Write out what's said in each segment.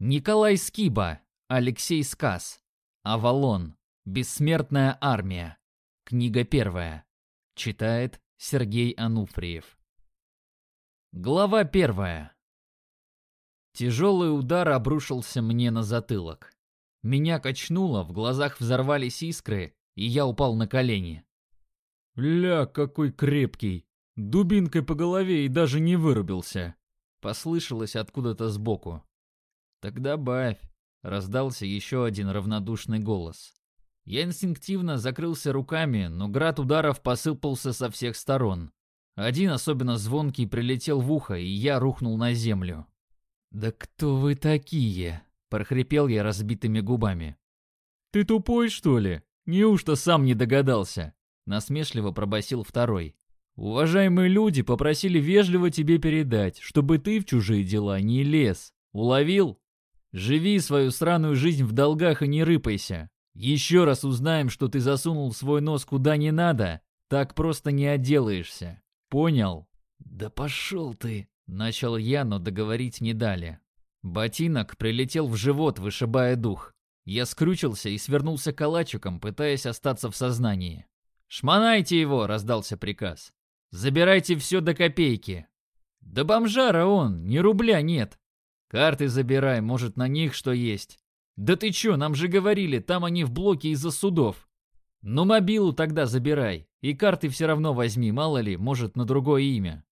Николай Скиба, Алексей Сказ, Авалон, Бессмертная армия. Книга первая. Читает Сергей Ануфриев. Глава первая. Тяжелый удар обрушился мне на затылок. Меня качнуло, в глазах взорвались искры, и я упал на колени. «Ля, какой крепкий! Дубинкой по голове и даже не вырубился!» Послышалось откуда-то сбоку. «Тогда бавь!» — раздался еще один равнодушный голос. Я инстинктивно закрылся руками, но град ударов посыпался со всех сторон. Один особенно звонкий прилетел в ухо, и я рухнул на землю. «Да кто вы такие?» — прохрипел я разбитыми губами. «Ты тупой, что ли? Неужто сам не догадался?» — насмешливо пробасил второй. «Уважаемые люди попросили вежливо тебе передать, чтобы ты в чужие дела не лез. Уловил? Живи свою сраную жизнь в долгах и не рыпайся. Еще раз узнаем, что ты засунул свой нос куда не надо, так просто не отделаешься. Понял?» «Да пошел ты!» — начал я, но договорить не дали. Ботинок прилетел в живот, вышибая дух. Я скрючился и свернулся калачиком, пытаясь остаться в сознании. «Шмонайте его!» — раздался приказ. «Забирайте все до копейки!» «Да бомжара он, ни рубля нет!» «Карты забирай, может, на них что есть!» «Да ты чё, нам же говорили, там они в блоке из-за судов!» «Ну, мобилу тогда забирай, и карты все равно возьми, мало ли, может, на другое имя!»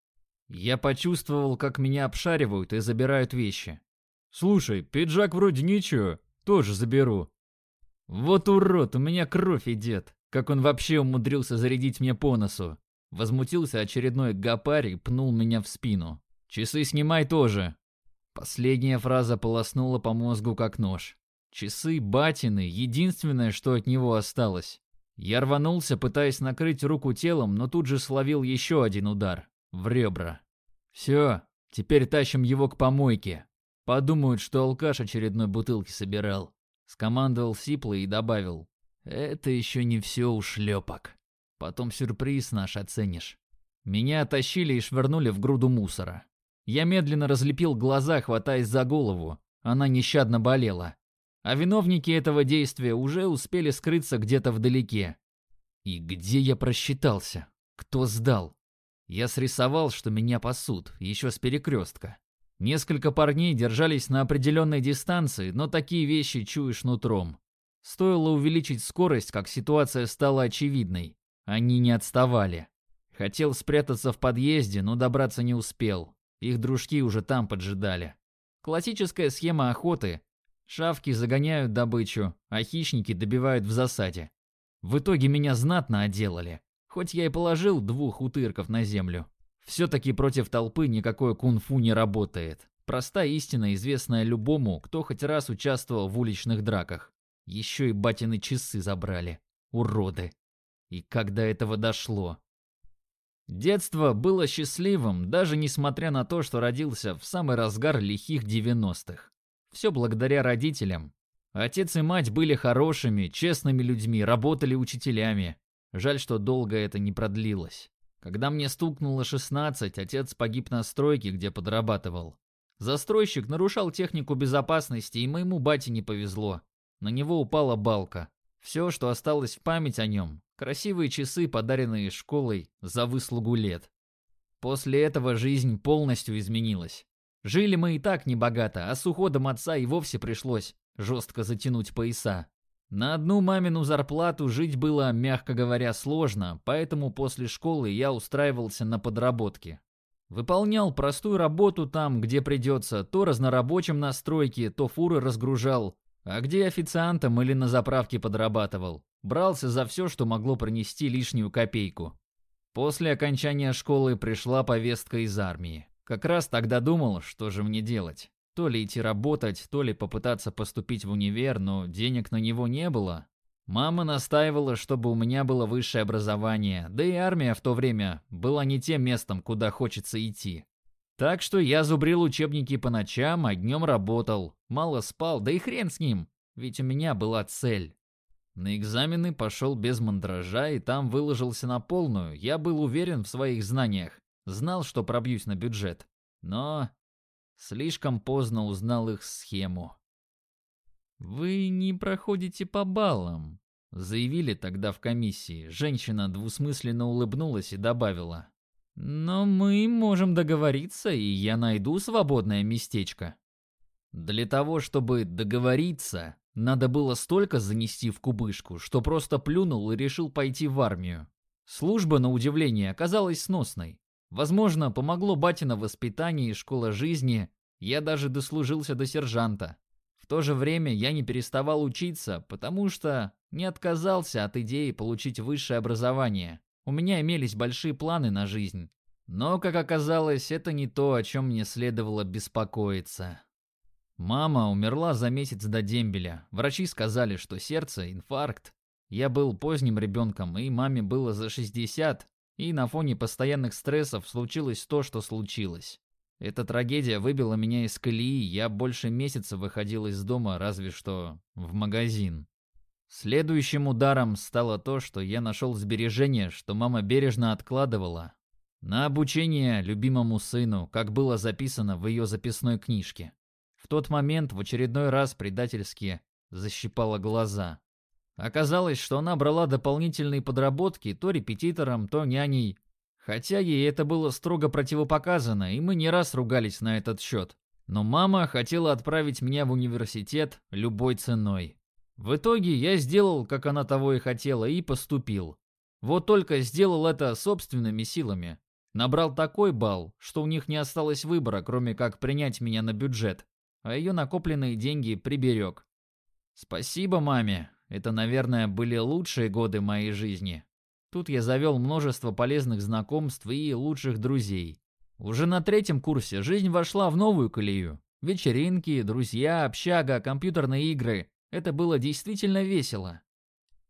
Я почувствовал, как меня обшаривают и забирают вещи. «Слушай, пиджак вроде ничего, тоже заберу». «Вот урод, у меня кровь идет. Как он вообще умудрился зарядить мне по носу?» Возмутился очередной гапарь и пнул меня в спину. «Часы снимай тоже». Последняя фраза полоснула по мозгу как нож. Часы батины — единственное, что от него осталось. Я рванулся, пытаясь накрыть руку телом, но тут же словил еще один удар. В ребра. «Все, теперь тащим его к помойке. Подумают, что алкаш очередной бутылки собирал. Скомандовал Сипло и добавил. Это еще не все ушлепок. Потом сюрприз наш оценишь. Меня оттащили и швырнули в груду мусора. Я медленно разлепил глаза, хватаясь за голову. Она нещадно болела. А виновники этого действия уже успели скрыться где-то вдалеке. И где я просчитался? Кто сдал? Я срисовал, что меня пасут, еще с перекрестка. Несколько парней держались на определенной дистанции, но такие вещи чуешь нутром. Стоило увеличить скорость, как ситуация стала очевидной. Они не отставали. Хотел спрятаться в подъезде, но добраться не успел. Их дружки уже там поджидали. Классическая схема охоты. Шавки загоняют добычу, а хищники добивают в засаде. В итоге меня знатно отделали. Хоть я и положил двух утырков на землю. Все-таки против толпы никакое кунг-фу не работает. Простая истина, известная любому, кто хоть раз участвовал в уличных драках. Еще и батины часы забрали. Уроды. И когда этого дошло? Детство было счастливым, даже несмотря на то, что родился в самый разгар лихих 90-х. Все благодаря родителям. Отец и мать были хорошими, честными людьми, работали учителями. Жаль, что долго это не продлилось. Когда мне стукнуло 16, отец погиб на стройке, где подрабатывал. Застройщик нарушал технику безопасности, и моему бате не повезло. На него упала балка. Все, что осталось в память о нем, красивые часы, подаренные школой за выслугу лет. После этого жизнь полностью изменилась. Жили мы и так небогато, а с уходом отца и вовсе пришлось жестко затянуть пояса. На одну мамину зарплату жить было, мягко говоря, сложно, поэтому после школы я устраивался на подработки. Выполнял простую работу там, где придется, то разнорабочим на стройке, то фуры разгружал, а где официантом или на заправке подрабатывал. Брался за все, что могло принести лишнюю копейку. После окончания школы пришла повестка из армии. Как раз тогда думал, что же мне делать. То ли идти работать, то ли попытаться поступить в универ, но денег на него не было. Мама настаивала, чтобы у меня было высшее образование, да и армия в то время была не тем местом, куда хочется идти. Так что я зубрил учебники по ночам, а днем работал. Мало спал, да и хрен с ним, ведь у меня была цель. На экзамены пошел без мандража и там выложился на полную. Я был уверен в своих знаниях, знал, что пробьюсь на бюджет. Но Слишком поздно узнал их схему. «Вы не проходите по баллам», — заявили тогда в комиссии. Женщина двусмысленно улыбнулась и добавила. «Но мы можем договориться, и я найду свободное местечко». Для того, чтобы договориться, надо было столько занести в кубышку, что просто плюнул и решил пойти в армию. Служба, на удивление, оказалась сносной. Возможно, помогло батина воспитание и школа жизни, я даже дослужился до сержанта. В то же время я не переставал учиться, потому что не отказался от идеи получить высшее образование. У меня имелись большие планы на жизнь. Но, как оказалось, это не то, о чем мне следовало беспокоиться. Мама умерла за месяц до дембеля. Врачи сказали, что сердце, инфаркт. Я был поздним ребенком, и маме было за 60, и на фоне постоянных стрессов случилось то, что случилось. Эта трагедия выбила меня из колеи, я больше месяца выходил из дома, разве что в магазин. Следующим ударом стало то, что я нашел сбережения, что мама бережно откладывала. На обучение любимому сыну, как было записано в ее записной книжке. В тот момент в очередной раз предательски защипала глаза. Оказалось, что она брала дополнительные подработки то репетитором, то няней, Хотя ей это было строго противопоказано, и мы не раз ругались на этот счет. Но мама хотела отправить меня в университет любой ценой. В итоге я сделал, как она того и хотела, и поступил. Вот только сделал это собственными силами. Набрал такой балл, что у них не осталось выбора, кроме как принять меня на бюджет, а ее накопленные деньги приберег. Спасибо маме, это, наверное, были лучшие годы моей жизни. Тут я завел множество полезных знакомств и лучших друзей. Уже на третьем курсе жизнь вошла в новую колею. Вечеринки, друзья, общага, компьютерные игры. Это было действительно весело.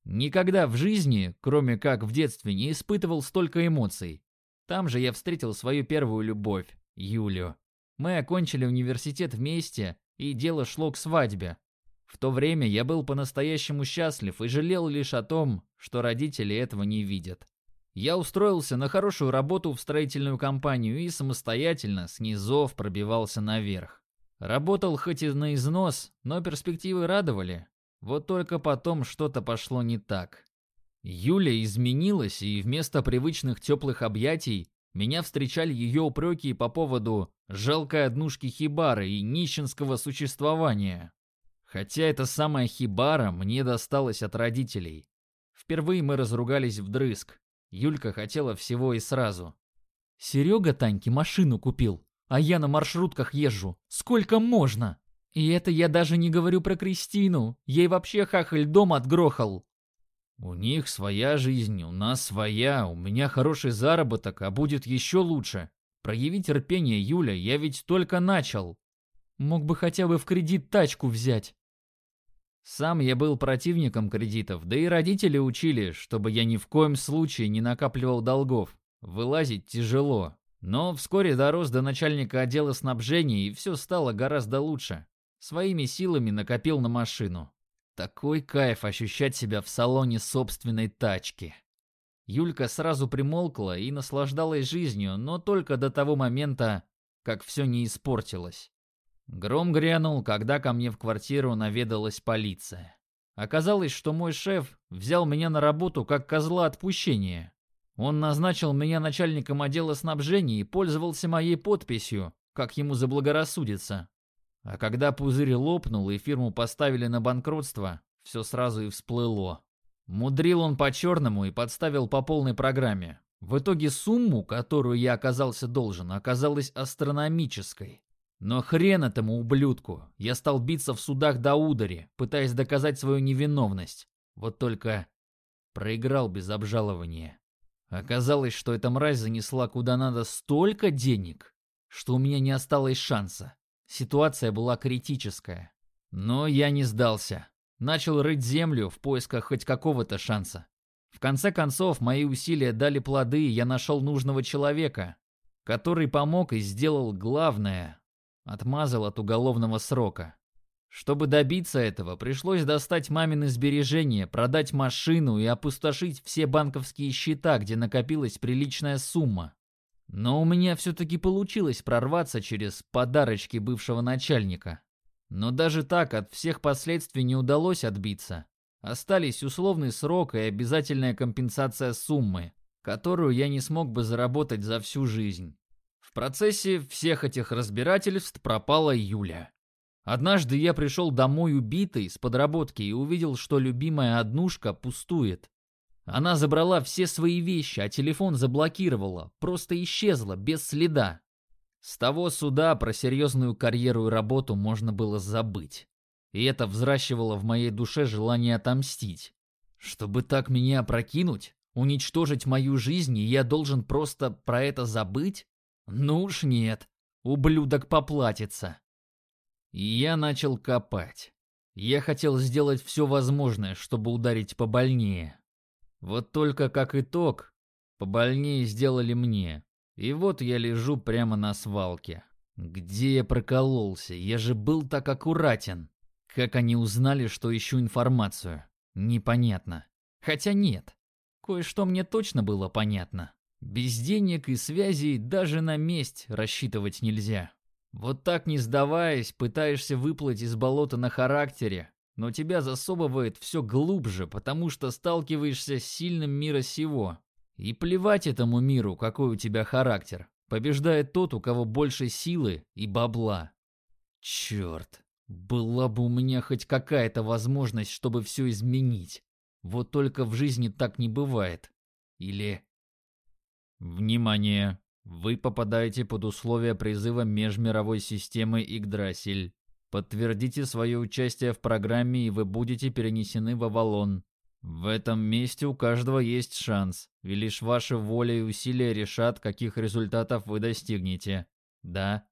Никогда в жизни, кроме как в детстве, не испытывал столько эмоций. Там же я встретил свою первую любовь, Юлю. Мы окончили университет вместе, и дело шло к свадьбе. В то время я был по-настоящему счастлив и жалел лишь о том, что родители этого не видят. Я устроился на хорошую работу в строительную компанию и самостоятельно с низов пробивался наверх. Работал хоть и на износ, но перспективы радовали. Вот только потом что-то пошло не так. Юля изменилась, и вместо привычных теплых объятий меня встречали ее упреки по поводу жалкой однушки хибары и нищенского существования. Хотя эта самая хибара мне досталась от родителей. Впервые мы разругались вдрызг. Юлька хотела всего и сразу. Серега Таньке машину купил, а я на маршрутках езжу. Сколько можно? И это я даже не говорю про Кристину. Ей вообще хахаль дом отгрохал. У них своя жизнь, у нас своя, у меня хороший заработок, а будет еще лучше. Прояви терпение, Юля, я ведь только начал. Мог бы хотя бы в кредит тачку взять. Сам я был противником кредитов, да и родители учили, чтобы я ни в коем случае не накапливал долгов. Вылазить тяжело. Но вскоре дорос до начальника отдела снабжения, и все стало гораздо лучше. Своими силами накопил на машину. Такой кайф ощущать себя в салоне собственной тачки. Юлька сразу примолкла и наслаждалась жизнью, но только до того момента, как все не испортилось. Гром грянул, когда ко мне в квартиру наведалась полиция. Оказалось, что мой шеф взял меня на работу как козла отпущения. Он назначил меня начальником отдела снабжения и пользовался моей подписью, как ему заблагорассудится. А когда пузырь лопнул и фирму поставили на банкротство, все сразу и всплыло. Мудрил он по-черному и подставил по полной программе. В итоге сумму, которую я оказался должен, оказалась астрономической. Но хрен этому ублюдку. Я стал биться в судах до удари, пытаясь доказать свою невиновность. Вот только проиграл без обжалования. Оказалось, что эта мразь занесла куда надо столько денег, что у меня не осталось шанса. Ситуация была критическая. Но я не сдался. Начал рыть землю в поисках хоть какого-то шанса. В конце концов, мои усилия дали плоды, и я нашел нужного человека, который помог и сделал главное, Отмазал от уголовного срока. Чтобы добиться этого, пришлось достать мамины сбережения, продать машину и опустошить все банковские счета, где накопилась приличная сумма. Но у меня все-таки получилось прорваться через подарочки бывшего начальника. Но даже так от всех последствий не удалось отбиться. Остались условный срок и обязательная компенсация суммы, которую я не смог бы заработать за всю жизнь. В процессе всех этих разбирательств пропала Юля. Однажды я пришел домой убитый с подработки и увидел, что любимая однушка пустует. Она забрала все свои вещи, а телефон заблокировала, просто исчезла, без следа. С того суда про серьезную карьеру и работу можно было забыть. И это взращивало в моей душе желание отомстить. Чтобы так меня опрокинуть, уничтожить мою жизнь, я должен просто про это забыть? Ну уж нет, ублюдок поплатится. И я начал копать. Я хотел сделать все возможное, чтобы ударить побольнее. Вот только как итог, побольнее сделали мне. И вот я лежу прямо на свалке. Где я прокололся? Я же был так аккуратен. Как они узнали, что ищу информацию? Непонятно. Хотя нет. Кое-что мне точно было понятно. Без денег и связей даже на месть рассчитывать нельзя. Вот так не сдаваясь, пытаешься выплыть из болота на характере, но тебя засовывает все глубже, потому что сталкиваешься с сильным мира сего. И плевать этому миру, какой у тебя характер. Побеждает тот, у кого больше силы и бабла. Черт, была бы у меня хоть какая-то возможность, чтобы все изменить. Вот только в жизни так не бывает. Или... Внимание! Вы попадаете под условия призыва межмировой системы Игдрасиль. Подтвердите свое участие в программе, и вы будете перенесены в Авалон. В этом месте у каждого есть шанс, и лишь ваша воля и усилия решат, каких результатов вы достигнете. Да?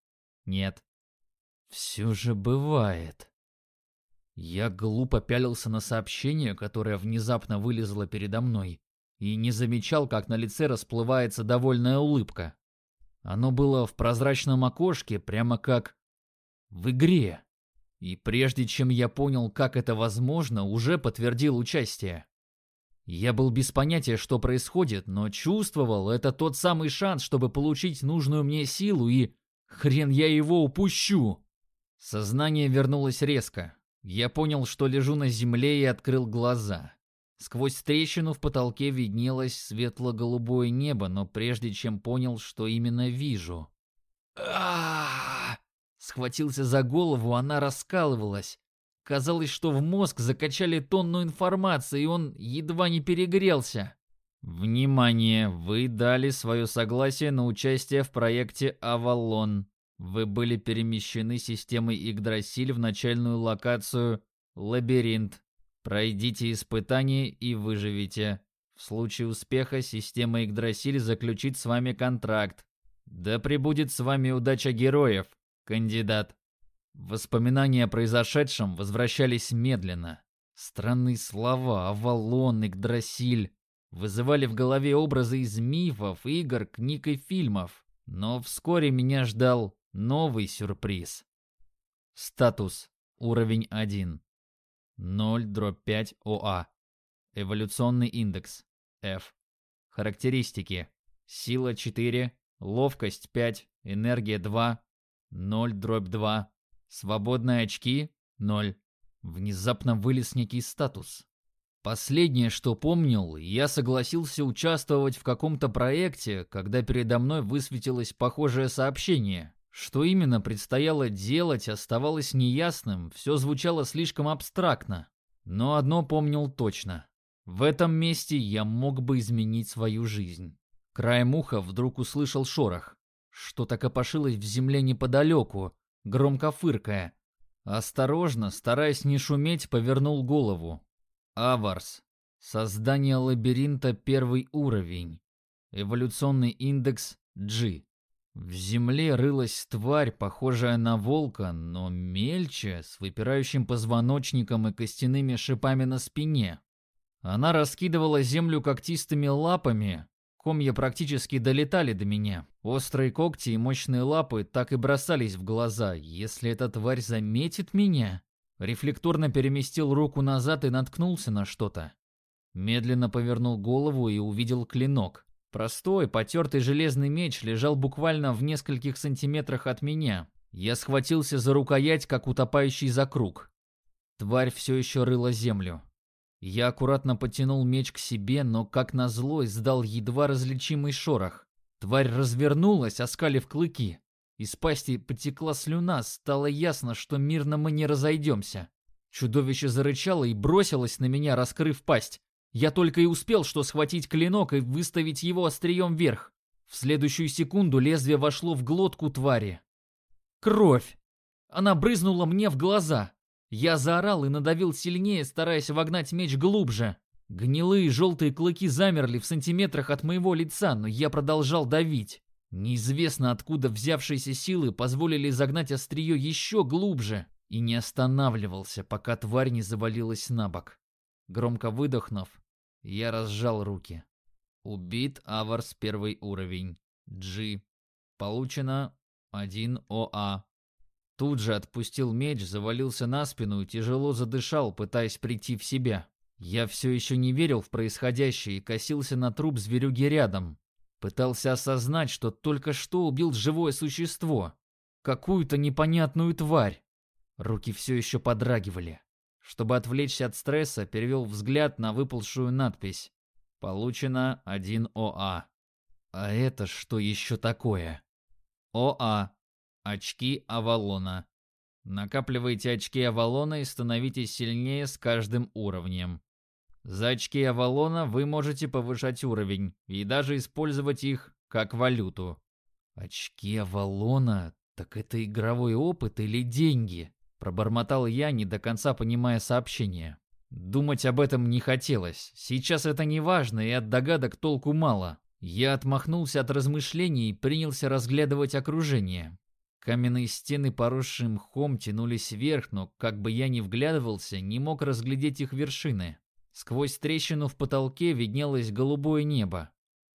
Нет? Все же бывает. Я глупо пялился на сообщение, которое внезапно вылезло передо мной, и не замечал, как на лице расплывается довольная улыбка. Оно было в прозрачном окошке, прямо как в игре. И прежде чем я понял, как это возможно, уже подтвердил участие. Я был без понятия, что происходит, но чувствовал, это тот самый шанс, чтобы получить нужную мне силу, и хрен я его упущу. Сознание вернулось резко. Я понял, что лежу на земле и открыл глаза. Сквозь трещину в потолке виднелось светло-голубое небо, но прежде чем понял, что именно вижу. а Схватился за голову, она раскалывалась. Казалось, что в мозг закачали тонну информации, и он едва не перегрелся. Внимание! Вы дали свое согласие на участие в проекте «Авалон». Вы были перемещены системой Игдрасиль в начальную локацию «Лабиринт». Пройдите испытание и выживите. В случае успеха система Игдрасиль заключит с вами контракт. Да пребудет с вами удача героев, кандидат. Воспоминания о произошедшем возвращались медленно. Странные слова, Авалон, Игдрасиль вызывали в голове образы из мифов, игр, книг и фильмов. Но вскоре меня ждал новый сюрприз. Статус. Уровень 1. 0-5 ОА. Эволюционный индекс. F. Характеристики. Сила 4, ловкость 5, энергия 2, 0-2. Свободные очки 0. Внезапно вылез некий статус. Последнее, что помнил, я согласился участвовать в каком-то проекте, когда передо мной высветилось похожее сообщение. Что именно предстояло делать, оставалось неясным, все звучало слишком абстрактно. Но одно помнил точно. В этом месте я мог бы изменить свою жизнь. Краем уха вдруг услышал шорох. Что-то копошилось в земле неподалеку, громко фыркая. Осторожно, стараясь не шуметь, повернул голову. Аварс. Создание лабиринта первый уровень. Эволюционный индекс G. В земле рылась тварь, похожая на волка, но мельче, с выпирающим позвоночником и костяными шипами на спине. Она раскидывала землю когтистыми лапами, комья практически долетали до меня. Острые когти и мощные лапы так и бросались в глаза. Если эта тварь заметит меня... Рефлекторно переместил руку назад и наткнулся на что-то. Медленно повернул голову и увидел клинок. Простой, потертый железный меч лежал буквально в нескольких сантиметрах от меня. Я схватился за рукоять, как утопающий за круг. Тварь все еще рыла землю. Я аккуратно потянул меч к себе, но, как назло, издал едва различимый шорох. Тварь развернулась, оскалив клыки. Из пасти потекла слюна, стало ясно, что мирно мы не разойдемся. Чудовище зарычало и бросилось на меня, раскрыв пасть. Я только и успел, что схватить клинок и выставить его острием вверх. В следующую секунду лезвие вошло в глотку твари. Кровь! Она брызнула мне в глаза. Я заорал и надавил сильнее, стараясь вогнать меч глубже. Гнилые желтые клыки замерли в сантиметрах от моего лица, но я продолжал давить. Неизвестно откуда взявшиеся силы позволили загнать острие еще глубже и не останавливался, пока тварь не завалилась на бок. Громко выдохнув, я разжал руки. Убит Аварс первый уровень. G. Получено 1 ОА. Тут же отпустил меч, завалился на спину и тяжело задышал, пытаясь прийти в себя. Я все еще не верил в происходящее и косился на труп зверюги рядом. Пытался осознать, что только что убил живое существо. Какую-то непонятную тварь. Руки все еще подрагивали. Чтобы отвлечься от стресса, перевел взгляд на выползшую надпись. Получено 1 ОА. А это что еще такое? ОА. Очки Авалона. Накапливайте очки Авалона и становитесь сильнее с каждым уровнем. За очки Авалона вы можете повышать уровень и даже использовать их как валюту. Очки Авалона? Так это игровой опыт или деньги? Пробормотал я, не до конца понимая сообщение. Думать об этом не хотелось. Сейчас это не важно, и от догадок толку мало. Я отмахнулся от размышлений и принялся разглядывать окружение. Каменные стены, поросшие мхом, тянулись вверх, но, как бы я ни вглядывался, не мог разглядеть их вершины. Сквозь трещину в потолке виднелось голубое небо.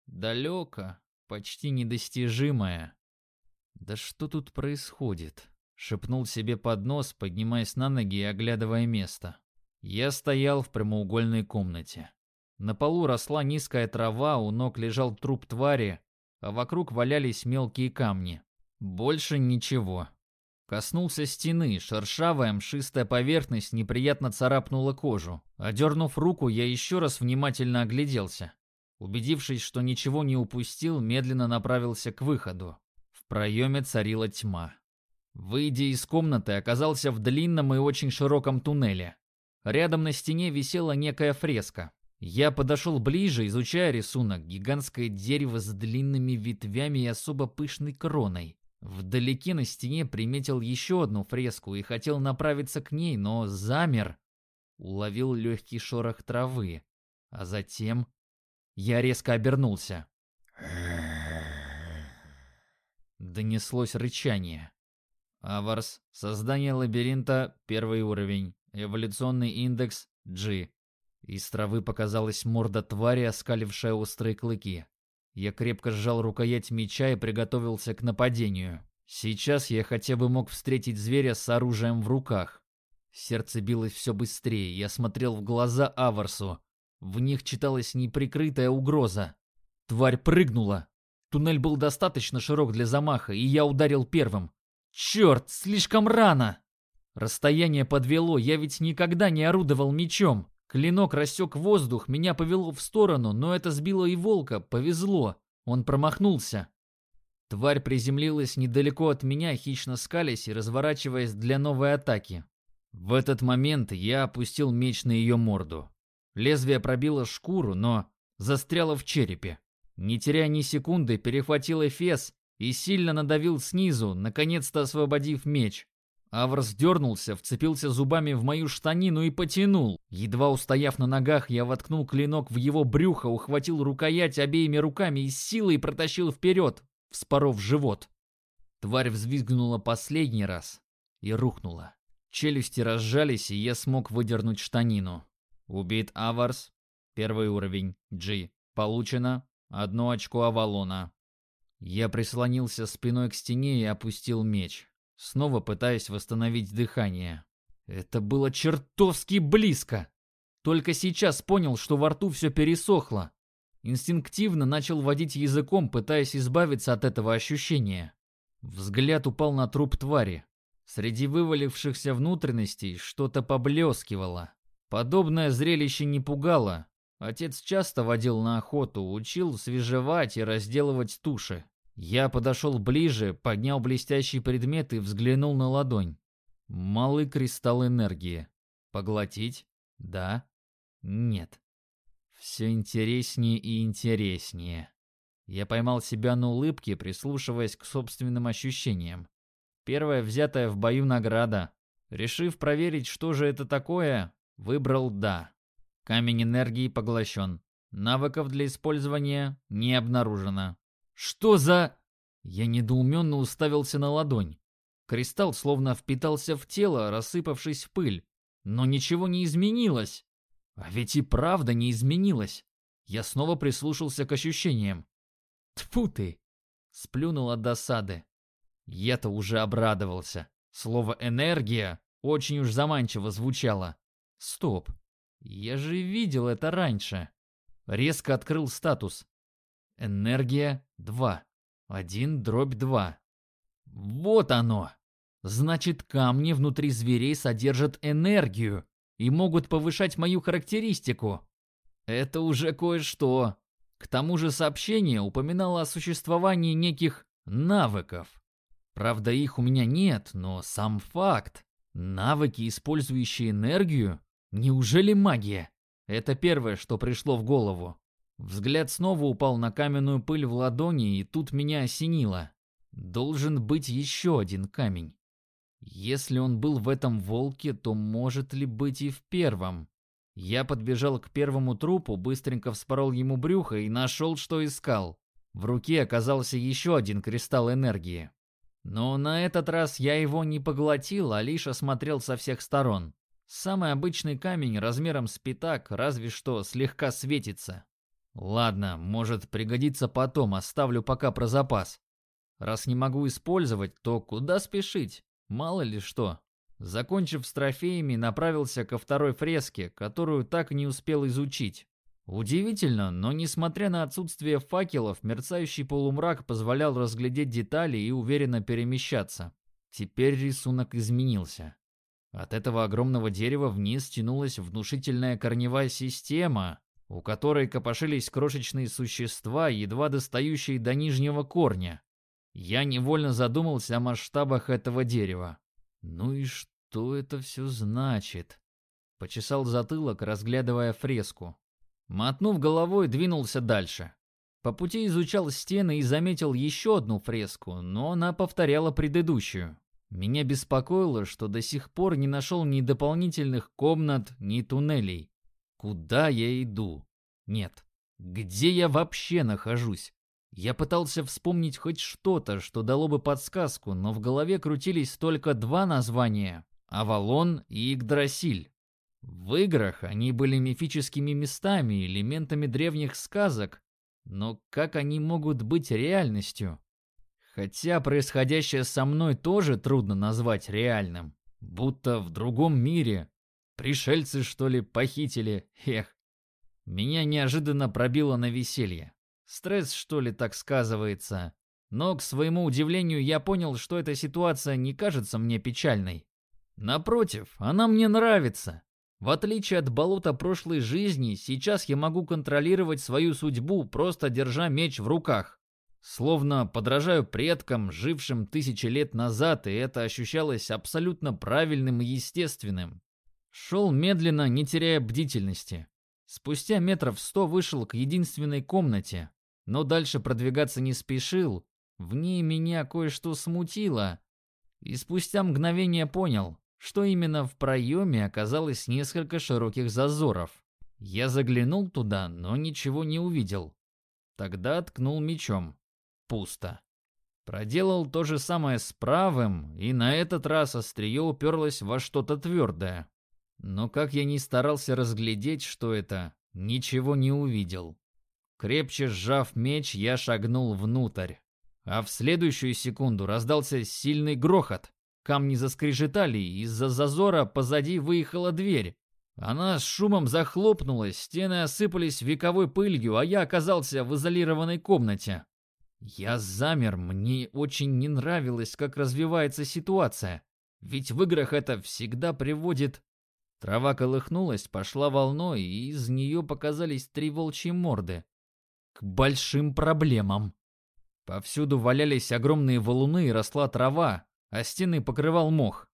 Далеко, почти недостижимое. «Да что тут происходит?» — шепнул себе под нос, поднимаясь на ноги и оглядывая место. Я стоял в прямоугольной комнате. На полу росла низкая трава, у ног лежал труп твари, а вокруг валялись мелкие камни. Больше ничего. Коснулся стены, шершавая мшистая поверхность неприятно царапнула кожу. Одернув руку, я еще раз внимательно огляделся. Убедившись, что ничего не упустил, медленно направился к выходу. В проеме царила тьма. Выйдя из комнаты, оказался в длинном и очень широком туннеле. Рядом на стене висела некая фреска. Я подошел ближе, изучая рисунок. Гигантское дерево с длинными ветвями и особо пышной кроной. Вдалеке на стене приметил еще одну фреску и хотел направиться к ней, но замер. Уловил легкий шорох травы. А затем я резко обернулся. Донеслось рычание. Аварс. Создание лабиринта. Первый уровень. Эволюционный индекс G. Из травы показалась морда твари, оскалившая острые клыки. Я крепко сжал рукоять меча и приготовился к нападению. Сейчас я хотя бы мог встретить зверя с оружием в руках. Сердце билось все быстрее, я смотрел в глаза Аварсу. В них читалась неприкрытая угроза. Тварь прыгнула. Туннель был достаточно широк для замаха, и я ударил первым. Черт, слишком рано! Расстояние подвело, я ведь никогда не орудовал мечом. Клинок рассек воздух, меня повело в сторону, но это сбило и волка, повезло. Он промахнулся. Тварь приземлилась недалеко от меня, хищно скалясь и разворачиваясь для новой атаки. В этот момент я опустил меч на ее морду. Лезвие пробило шкуру, но застряло в черепе. Не теряя ни секунды, перехватил эфес и сильно надавил снизу, наконец-то освободив меч. Аврос дернулся, вцепился зубами в мою штанину и потянул. Едва устояв на ногах, я воткнул клинок в его брюхо, ухватил рукоять обеими руками и силой протащил вперед, вспоров живот. Тварь взвизгнула последний раз и рухнула. Челюсти разжались, и я смог выдернуть штанину. Убит Аварс. Первый уровень. G. Получено. Одно очко Авалона. Я прислонился спиной к стене и опустил меч снова пытаясь восстановить дыхание. Это было чертовски близко. Только сейчас понял, что во рту все пересохло. Инстинктивно начал водить языком, пытаясь избавиться от этого ощущения. Взгляд упал на труп твари. Среди вывалившихся внутренностей что-то поблескивало. Подобное зрелище не пугало. Отец часто водил на охоту, учил свежевать и разделывать туши. Я подошел ближе, поднял блестящий предмет и взглянул на ладонь. Малый кристалл энергии. Поглотить? Да? Нет. Все интереснее и интереснее. Я поймал себя на улыбке, прислушиваясь к собственным ощущениям. Первая взятая в бою награда. Решив проверить, что же это такое, выбрал «да». Камень энергии поглощен. Навыков для использования не обнаружено. Что за... Я недоуменно уставился на ладонь. Кристалл словно впитался в тело, рассыпавшись в пыль. Но ничего не изменилось. А ведь и правда не изменилось. Я снова прислушался к ощущениям. Тфу ты! Сплюнул от досады. Я-то уже обрадовался. Слово «энергия» очень уж заманчиво звучало. Стоп. Я же видел это раньше. Резко открыл статус. Энергия 2. 1 дробь 2. Вот оно! Значит, камни внутри зверей содержат энергию и могут повышать мою характеристику. Это уже кое-что. К тому же сообщение упоминало о существовании неких навыков. Правда, их у меня нет, но сам факт. Навыки, использующие энергию? Неужели магия? Это первое, что пришло в голову. Взгляд снова упал на каменную пыль в ладони, и тут меня осенило. Должен быть еще один камень. Если он был в этом волке, то может ли быть и в первом? Я подбежал к первому трупу, быстренько вспорол ему брюхо и нашел, что искал. В руке оказался еще один кристалл энергии. Но на этот раз я его не поглотил, а лишь осмотрел со всех сторон. Самый обычный камень размером с пятак, разве что слегка светится. Ладно, может пригодится потом, оставлю пока про запас. Раз не могу использовать, то куда спешить? Мало ли что. Закончив с трофеями, направился ко второй фреске, которую так и не успел изучить. Удивительно, но несмотря на отсутствие факелов, мерцающий полумрак позволял разглядеть детали и уверенно перемещаться. Теперь рисунок изменился. От этого огромного дерева вниз тянулась внушительная корневая система, у которой копошились крошечные существа, едва достающие до нижнего корня. Я невольно задумался о масштабах этого дерева. Ну и что это все значит? Почесал затылок, разглядывая фреску. Мотнув головой, двинулся дальше. По пути изучал стены и заметил еще одну фреску, но она повторяла предыдущую. Меня беспокоило, что до сих пор не нашел ни дополнительных комнат, ни туннелей. Куда я иду? Нет. Где я вообще нахожусь? Я пытался вспомнить хоть что-то, что дало бы подсказку, но в голове крутились только два названия — Авалон и Игдрасиль. В играх они были мифическими местами, элементами древних сказок, но как они могут быть реальностью? Хотя происходящее со мной тоже трудно назвать реальным. Будто в другом мире. Пришельцы, что ли, похитили? Эх. Меня неожиданно пробило на веселье. Стресс, что ли, так сказывается. Но, к своему удивлению, я понял, что эта ситуация не кажется мне печальной. Напротив, она мне нравится. В отличие от болота прошлой жизни, сейчас я могу контролировать свою судьбу, просто держа меч в руках. Словно подражаю предкам, жившим тысячи лет назад, и это ощущалось абсолютно правильным и естественным. Шел медленно, не теряя бдительности. Спустя метров сто вышел к единственной комнате, но дальше продвигаться не спешил. В ней меня кое-что смутило. И спустя мгновение понял, что именно в проеме оказалось несколько широких зазоров. Я заглянул туда, но ничего не увидел. Тогда ткнул мечом. Пусто. Проделал то же самое с правым, и на этот раз острие уперлось во что-то твердое. Но как я ни старался разглядеть, что это, ничего не увидел. Крепче сжав меч, я шагнул внутрь. А в следующую секунду раздался сильный грохот. Камни заскрежетали, из-за зазора позади выехала дверь. Она с шумом захлопнулась, стены осыпались вековой пылью, а я оказался в изолированной комнате. Я замер, мне очень не нравилось, как развивается ситуация. Ведь в играх это всегда приводит... Трава колыхнулась, пошла волной, и из нее показались три волчьи морды. К большим проблемам. Повсюду валялись огромные валуны и росла трава, а стены покрывал мох.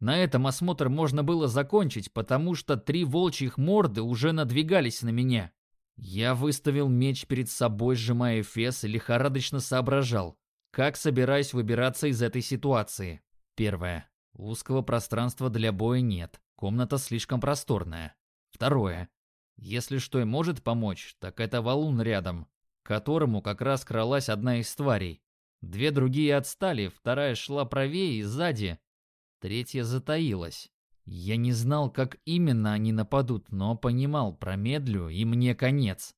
На этом осмотр можно было закончить, потому что три волчьих морды уже надвигались на меня. Я выставил меч перед собой, сжимая фес, и лихорадочно соображал, как собираюсь выбираться из этой ситуации. Первое. Узкого пространства для боя нет, комната слишком просторная. Второе. Если что и может помочь, так это валун рядом, к которому как раз кралась одна из тварей. Две другие отстали, вторая шла правее и сзади, третья затаилась. Я не знал, как именно они нападут, но понимал, промедлю, и мне конец.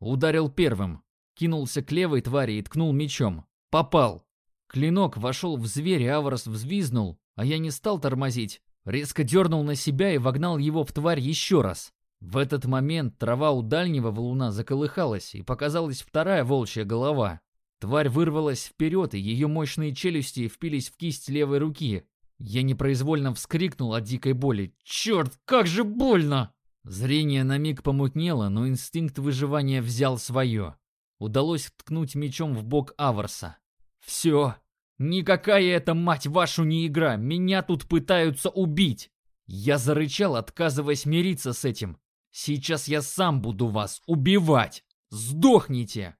Ударил первым, кинулся к левой твари и ткнул мечом. Попал. Клинок вошел в зверя, Аврос взвизнул, а я не стал тормозить. Резко дернул на себя и вогнал его в тварь еще раз. В этот момент трава у дальнего валуна заколыхалась, и показалась вторая волчья голова. Тварь вырвалась вперед, и ее мощные челюсти впились в кисть левой руки. Я непроизвольно вскрикнул от дикой боли. «Черт, как же больно!» Зрение на миг помутнело, но инстинкт выживания взял свое. Удалось ткнуть мечом в бок Аварса. «Все! Никакая это, мать вашу, не игра! Меня тут пытаются убить!» Я зарычал, отказываясь мириться с этим. «Сейчас я сам буду вас убивать! Сдохните!»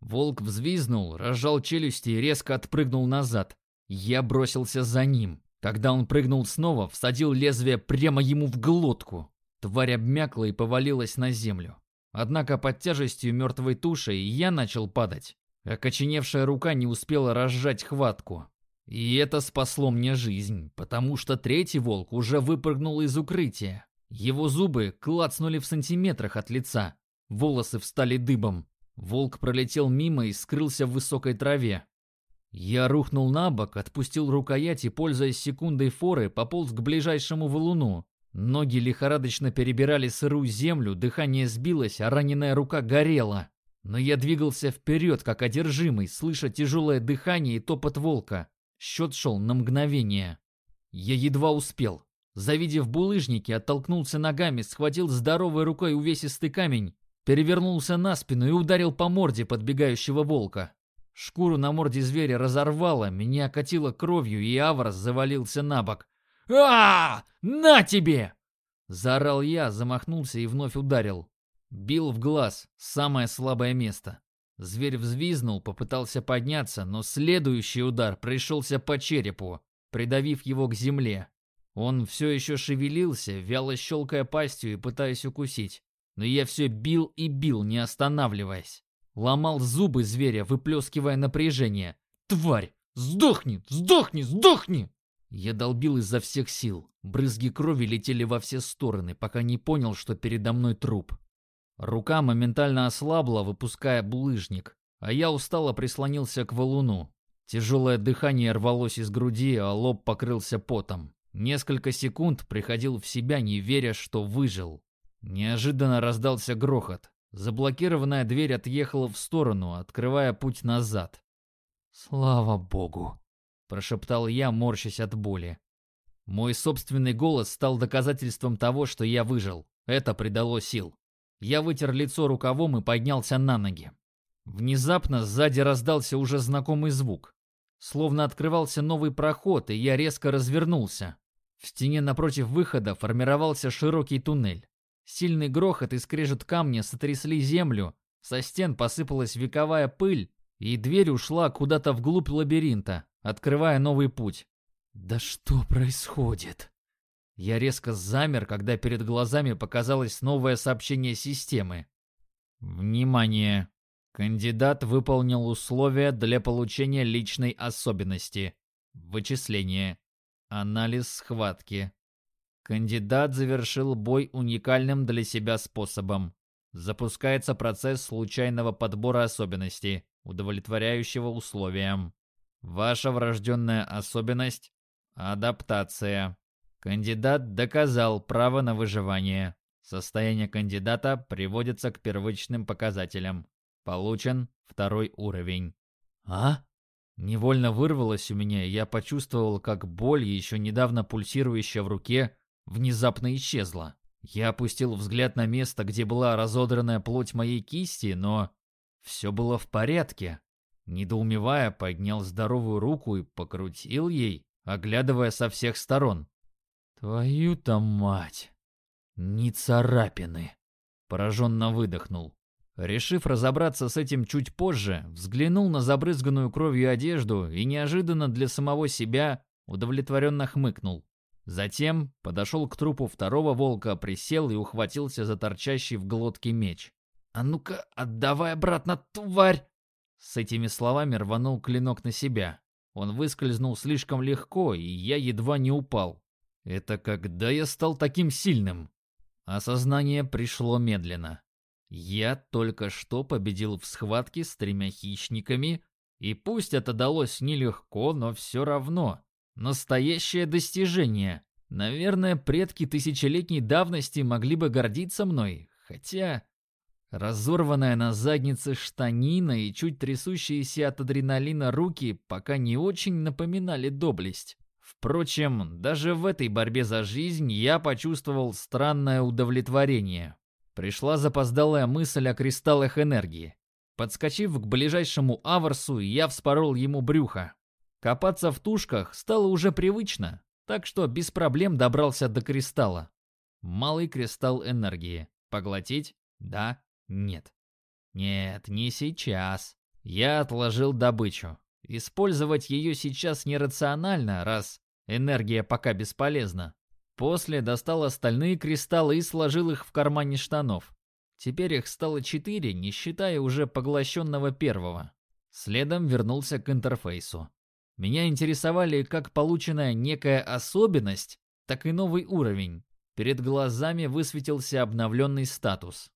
Волк взвизнул, разжал челюсти и резко отпрыгнул назад. Я бросился за ним. Когда он прыгнул снова, всадил лезвие прямо ему в глотку. Тварь обмякла и повалилась на землю. Однако под тяжестью мертвой туши я начал падать. Окоченевшая рука не успела разжать хватку. И это спасло мне жизнь, потому что третий волк уже выпрыгнул из укрытия. Его зубы клацнули в сантиметрах от лица. Волосы встали дыбом. Волк пролетел мимо и скрылся в высокой траве. Я рухнул на бок, отпустил рукоять и, пользуясь секундой форы, пополз к ближайшему валуну. Ноги лихорадочно перебирали сырую землю, дыхание сбилось, а раненая рука горела. Но я двигался вперед, как одержимый, слыша тяжелое дыхание и топот волка. Счет шел на мгновение. Я едва успел. Завидев булыжники, оттолкнулся ногами, схватил здоровой рукой увесистый камень, перевернулся на спину и ударил по морде подбегающего волка. Шкуру на морде зверя разорвало, меня окатило кровью, и Аврос завалился на бок. а, На тебе!» Заорал я, замахнулся и вновь ударил. Бил в глаз, самое слабое место. Зверь взвизнул, попытался подняться, но следующий удар пришелся по черепу, придавив его к земле. Он все еще шевелился, вяло щелкая пастью и пытаясь укусить. Но я все бил и бил, не останавливаясь. Ломал зубы зверя, выплескивая напряжение. «Тварь! Сдохни! Сдохни! Сдохни!» Я долбил изо всех сил. Брызги крови летели во все стороны, пока не понял, что передо мной труп. Рука моментально ослабла, выпуская булыжник, а я устало прислонился к валуну. Тяжелое дыхание рвалось из груди, а лоб покрылся потом. Несколько секунд приходил в себя, не веря, что выжил. Неожиданно раздался грохот. Заблокированная дверь отъехала в сторону, открывая путь назад. «Слава богу!» – прошептал я, морщась от боли. Мой собственный голос стал доказательством того, что я выжил. Это придало сил. Я вытер лицо рукавом и поднялся на ноги. Внезапно сзади раздался уже знакомый звук. Словно открывался новый проход, и я резко развернулся. В стене напротив выхода формировался широкий туннель. Сильный грохот и скрежет камня сотрясли землю, со стен посыпалась вековая пыль, и дверь ушла куда-то вглубь лабиринта, открывая новый путь. «Да что происходит?» Я резко замер, когда перед глазами показалось новое сообщение системы. «Внимание! Кандидат выполнил условия для получения личной особенности. Вычисление. Анализ схватки. Кандидат завершил бой уникальным для себя способом. Запускается процесс случайного подбора особенностей, удовлетворяющего условиям. Ваша врожденная особенность – адаптация. Кандидат доказал право на выживание. Состояние кандидата приводится к первичным показателям. Получен второй уровень. А? Невольно вырвалось у меня, и я почувствовал, как боль, еще недавно пульсирующая в руке, внезапно исчезла. Я опустил взгляд на место, где была разодранная плоть моей кисти, но все было в порядке. Недоумевая, поднял здоровую руку и покрутил ей, оглядывая со всех сторон. «Твою-то мать! Ни царапины!» Пораженно выдохнул. Решив разобраться с этим чуть позже, взглянул на забрызганную кровью одежду и неожиданно для самого себя удовлетворенно хмыкнул. Затем подошел к трупу второго волка, присел и ухватился за торчащий в глотке меч. «А ну-ка, отдавай обратно, тварь!» С этими словами рванул клинок на себя. Он выскользнул слишком легко, и я едва не упал. Это когда я стал таким сильным? Осознание пришло медленно. Я только что победил в схватке с тремя хищниками, и пусть это далось нелегко, но все равно. Настоящее достижение. Наверное, предки тысячелетней давности могли бы гордиться мной, хотя... Разорванная на заднице штанина и чуть трясущиеся от адреналина руки пока не очень напоминали доблесть. Впрочем, даже в этой борьбе за жизнь я почувствовал странное удовлетворение. Пришла запоздалая мысль о кристаллах энергии. Подскочив к ближайшему аварсу, я вспорол ему брюхо. Копаться в тушках стало уже привычно, так что без проблем добрался до кристалла. Малый кристалл энергии. Поглотить? Да? Нет. Нет, не сейчас. Я отложил добычу. Использовать ее сейчас нерационально, раз энергия пока бесполезна. После достал остальные кристаллы и сложил их в кармане штанов. Теперь их стало четыре, не считая уже поглощенного первого. Следом вернулся к интерфейсу. Меня интересовали как полученная некая особенность, так и новый уровень. Перед глазами высветился обновленный статус.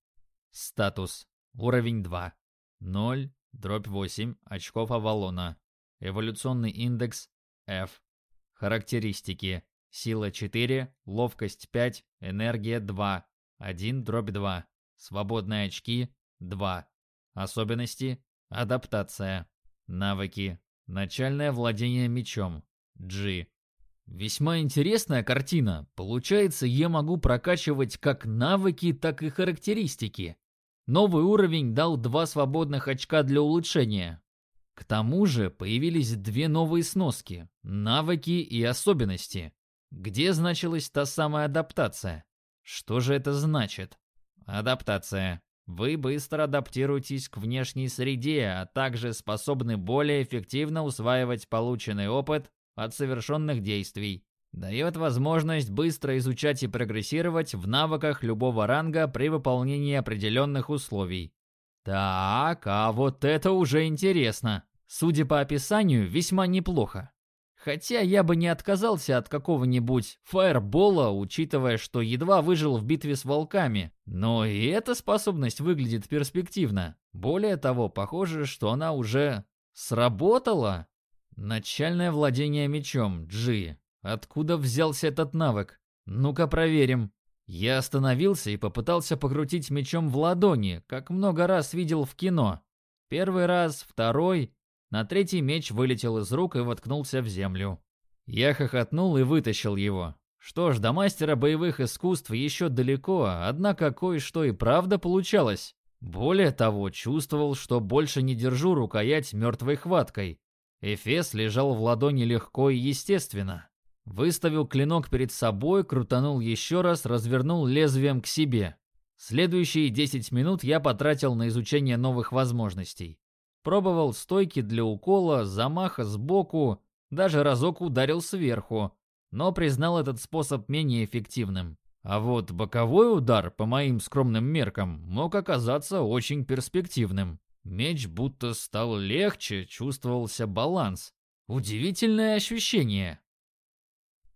Статус. Уровень 2. 0, дробь 8, очков Авалона. Эволюционный индекс F. Характеристики. Сила 4, ловкость 5, энергия 2, 1 дробь 2, свободные очки 2. Особенности. Адаптация. Навыки. Начальное владение мечом. G. Весьма интересная картина. Получается, я могу прокачивать как навыки, так и характеристики. Новый уровень дал два свободных очка для улучшения. К тому же появились две новые сноски – навыки и особенности. Где значилась та самая адаптация? Что же это значит? Адаптация. Вы быстро адаптируетесь к внешней среде, а также способны более эффективно усваивать полученный опыт от совершенных действий. Дает возможность быстро изучать и прогрессировать в навыках любого ранга при выполнении определенных условий. Так, а вот это уже интересно. Судя по описанию, весьма неплохо. Хотя я бы не отказался от какого-нибудь фаербола, учитывая, что едва выжил в битве с волками. Но и эта способность выглядит перспективно. Более того, похоже, что она уже сработала. Начальное владение мечом, Джи. Откуда взялся этот навык? Ну-ка проверим. Я остановился и попытался покрутить мечом в ладони, как много раз видел в кино. Первый раз, второй, на третий меч вылетел из рук и воткнулся в землю. Я хохотнул и вытащил его. Что ж, до мастера боевых искусств еще далеко, однако кое-что и правда получалось. Более того, чувствовал, что больше не держу рукоять мертвой хваткой. Эфес лежал в ладони легко и естественно. Выставил клинок перед собой, крутанул еще раз, развернул лезвием к себе. Следующие 10 минут я потратил на изучение новых возможностей. Пробовал стойки для укола, замаха сбоку, даже разок ударил сверху, но признал этот способ менее эффективным. А вот боковой удар, по моим скромным меркам, мог оказаться очень перспективным. Меч будто стал легче, чувствовался баланс. Удивительное ощущение.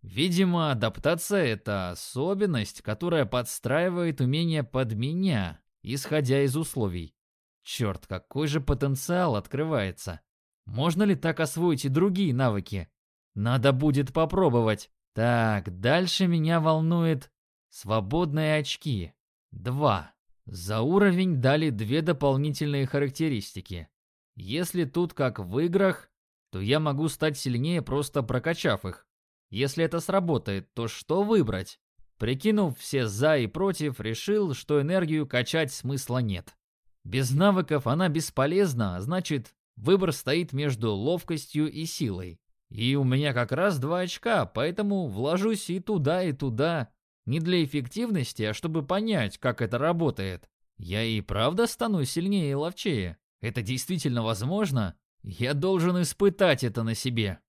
Видимо, адаптация — это особенность, которая подстраивает умение под меня, исходя из условий. Черт, какой же потенциал открывается. Можно ли так освоить и другие навыки? Надо будет попробовать. Так, дальше меня волнует свободные очки. Два. За уровень дали две дополнительные характеристики. Если тут как в играх, то я могу стать сильнее, просто прокачав их. Если это сработает, то что выбрать? Прикинув все «за» и «против», решил, что энергию качать смысла нет. Без навыков она бесполезна, а значит, выбор стоит между ловкостью и силой. И у меня как раз два очка, поэтому вложусь и туда, и туда. Не для эффективности, а чтобы понять, как это работает. Я и правда стану сильнее и ловчее. Это действительно возможно? Я должен испытать это на себе.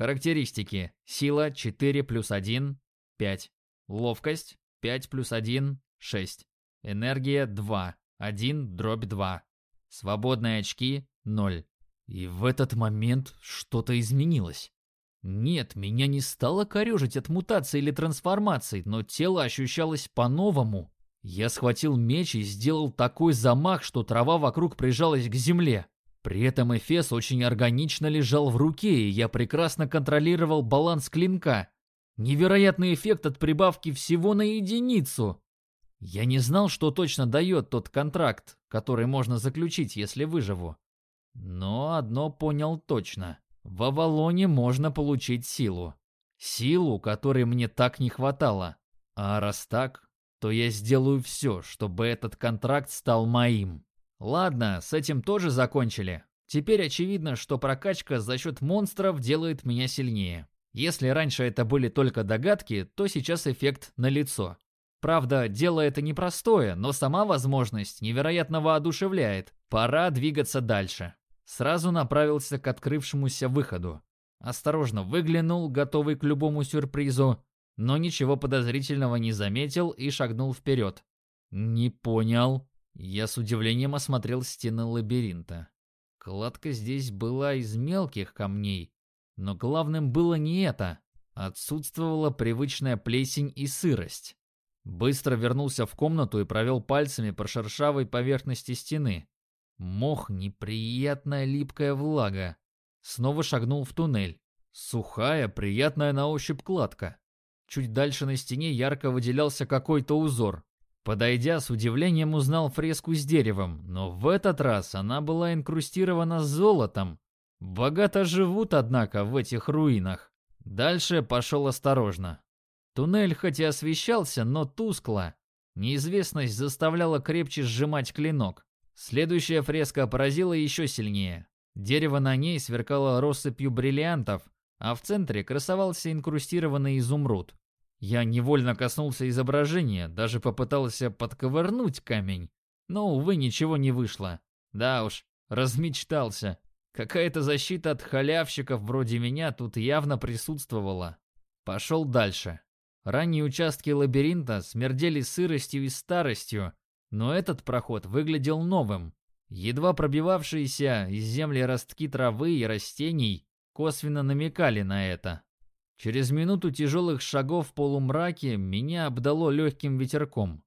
Характеристики. Сила 4 плюс 1 – 5. Ловкость 5 плюс 1 – 6. Энергия 2, 1 дробь 2. Свободные очки 0. И в этот момент что-то изменилось. Нет, меня не стало корежить от мутации или трансформации, но тело ощущалось по-новому. Я схватил меч и сделал такой замах, что трава вокруг прижалась к земле. При этом Эфес очень органично лежал в руке, и я прекрасно контролировал баланс клинка. Невероятный эффект от прибавки всего на единицу. Я не знал, что точно дает тот контракт, который можно заключить, если выживу. Но одно понял точно. В Авалоне можно получить силу. Силу, которой мне так не хватало. А раз так, то я сделаю все, чтобы этот контракт стал моим. Ладно, с этим тоже закончили. Теперь очевидно, что прокачка за счет монстров делает меня сильнее. Если раньше это были только догадки, то сейчас эффект налицо. Правда, дело это непростое, но сама возможность невероятно воодушевляет. Пора двигаться дальше. Сразу направился к открывшемуся выходу. Осторожно выглянул, готовый к любому сюрпризу, но ничего подозрительного не заметил и шагнул вперед. «Не понял». Я с удивлением осмотрел стены лабиринта. Кладка здесь была из мелких камней, но главным было не это. Отсутствовала привычная плесень и сырость. Быстро вернулся в комнату и провел пальцами по шершавой поверхности стены. Мох, неприятная липкая влага. Снова шагнул в туннель. Сухая, приятная на ощупь кладка. Чуть дальше на стене ярко выделялся какой-то узор. Подойдя, с удивлением узнал фреску с деревом, но в этот раз она была инкрустирована золотом. Богато живут, однако, в этих руинах. Дальше пошел осторожно. Туннель хоть и освещался, но тускло. Неизвестность заставляла крепче сжимать клинок. Следующая фреска поразила еще сильнее. Дерево на ней сверкало россыпью бриллиантов, а в центре красовался инкрустированный изумруд. Я невольно коснулся изображения, даже попытался подковырнуть камень, но, увы, ничего не вышло. Да уж, размечтался. Какая-то защита от халявщиков вроде меня тут явно присутствовала. Пошел дальше. Ранние участки лабиринта смердели сыростью и старостью, но этот проход выглядел новым. Едва пробивавшиеся из земли ростки травы и растений косвенно намекали на это. Через минуту тяжелых шагов в полумраке меня обдало легким ветерком.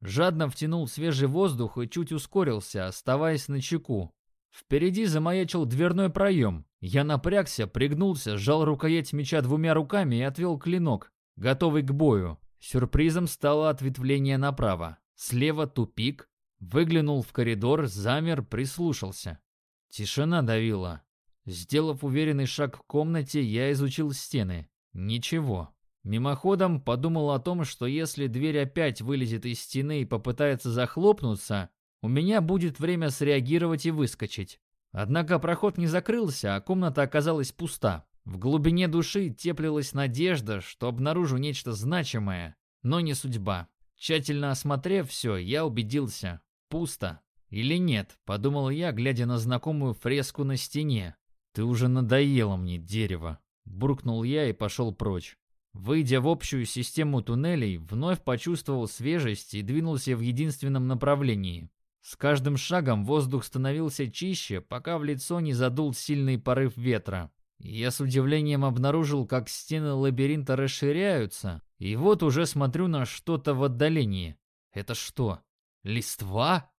Жадно втянул свежий воздух и чуть ускорился, оставаясь на чеку. Впереди замаячил дверной проем. Я напрягся, пригнулся, сжал рукоять меча двумя руками и отвел клинок, готовый к бою. Сюрпризом стало ответвление направо. Слева тупик. Выглянул в коридор, замер, прислушался. Тишина давила. Сделав уверенный шаг к комнате, я изучил стены. Ничего. Мимоходом подумал о том, что если дверь опять вылезет из стены и попытается захлопнуться, у меня будет время среагировать и выскочить. Однако проход не закрылся, а комната оказалась пуста. В глубине души теплилась надежда, что обнаружу нечто значимое, но не судьба. Тщательно осмотрев все, я убедился. Пусто. Или нет, подумал я, глядя на знакомую фреску на стене. Ты уже надоело мне, дерево. Буркнул я и пошел прочь. Выйдя в общую систему туннелей, вновь почувствовал свежесть и двинулся в единственном направлении. С каждым шагом воздух становился чище, пока в лицо не задул сильный порыв ветра. Я с удивлением обнаружил, как стены лабиринта расширяются, и вот уже смотрю на что-то в отдалении. Это что, листва?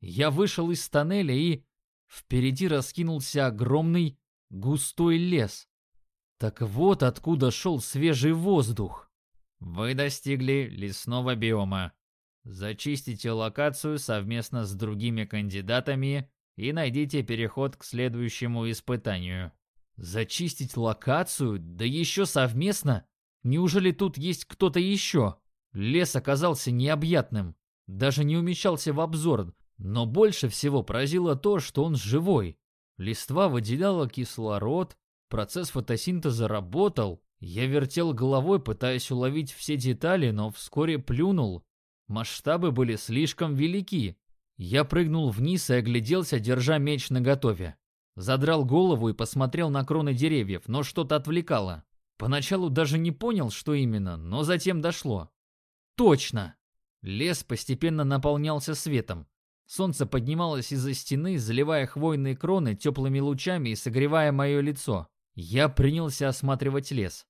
Я вышел из тоннеля и... Впереди раскинулся огромный густой лес. Так вот откуда шел свежий воздух. Вы достигли лесного биома. Зачистите локацию совместно с другими кандидатами и найдите переход к следующему испытанию. Зачистить локацию? Да еще совместно? Неужели тут есть кто-то еще? Лес оказался необъятным, даже не умещался в обзор, но больше всего поразило то, что он живой. Листва выделяла кислород, процесс фотосинтеза работал. Я вертел головой, пытаясь уловить все детали, но вскоре плюнул. Масштабы были слишком велики. Я прыгнул вниз и огляделся, держа меч наготове. Задрал голову и посмотрел на кроны деревьев, но что-то отвлекало. Поначалу даже не понял, что именно, но затем дошло. Точно! Лес постепенно наполнялся светом. Солнце поднималось из-за стены, заливая хвойные кроны теплыми лучами и согревая мое лицо. Я принялся осматривать лес.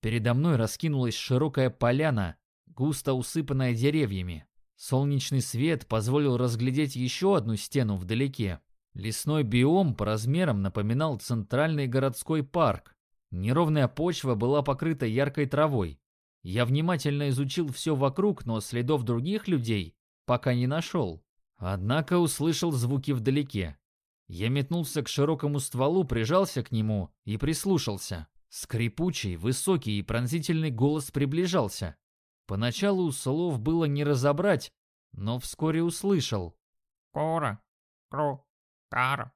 Передо мной раскинулась широкая поляна, густо усыпанная деревьями. Солнечный свет позволил разглядеть еще одну стену вдалеке. Лесной биом по размерам напоминал центральный городской парк. Неровная почва была покрыта яркой травой. Я внимательно изучил все вокруг, но следов других людей пока не нашел. Однако услышал звуки вдалеке. Я метнулся к широкому стволу, прижался к нему и прислушался. Скрипучий, высокий и пронзительный голос приближался. Поначалу слов было не разобрать, но вскоре услышал. «Кора, кру, кара».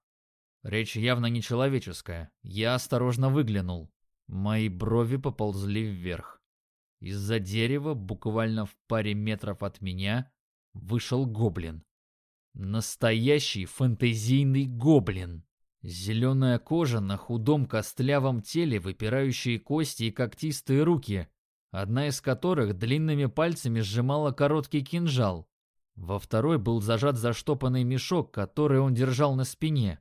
Речь явно нечеловеческая. Я осторожно выглянул. Мои брови поползли вверх. Из-за дерева, буквально в паре метров от меня, вышел гоблин. Настоящий фэнтезийный гоблин. Зеленая кожа на худом костлявом теле, выпирающие кости и когтистые руки, одна из которых длинными пальцами сжимала короткий кинжал. Во второй был зажат заштопанный мешок, который он держал на спине.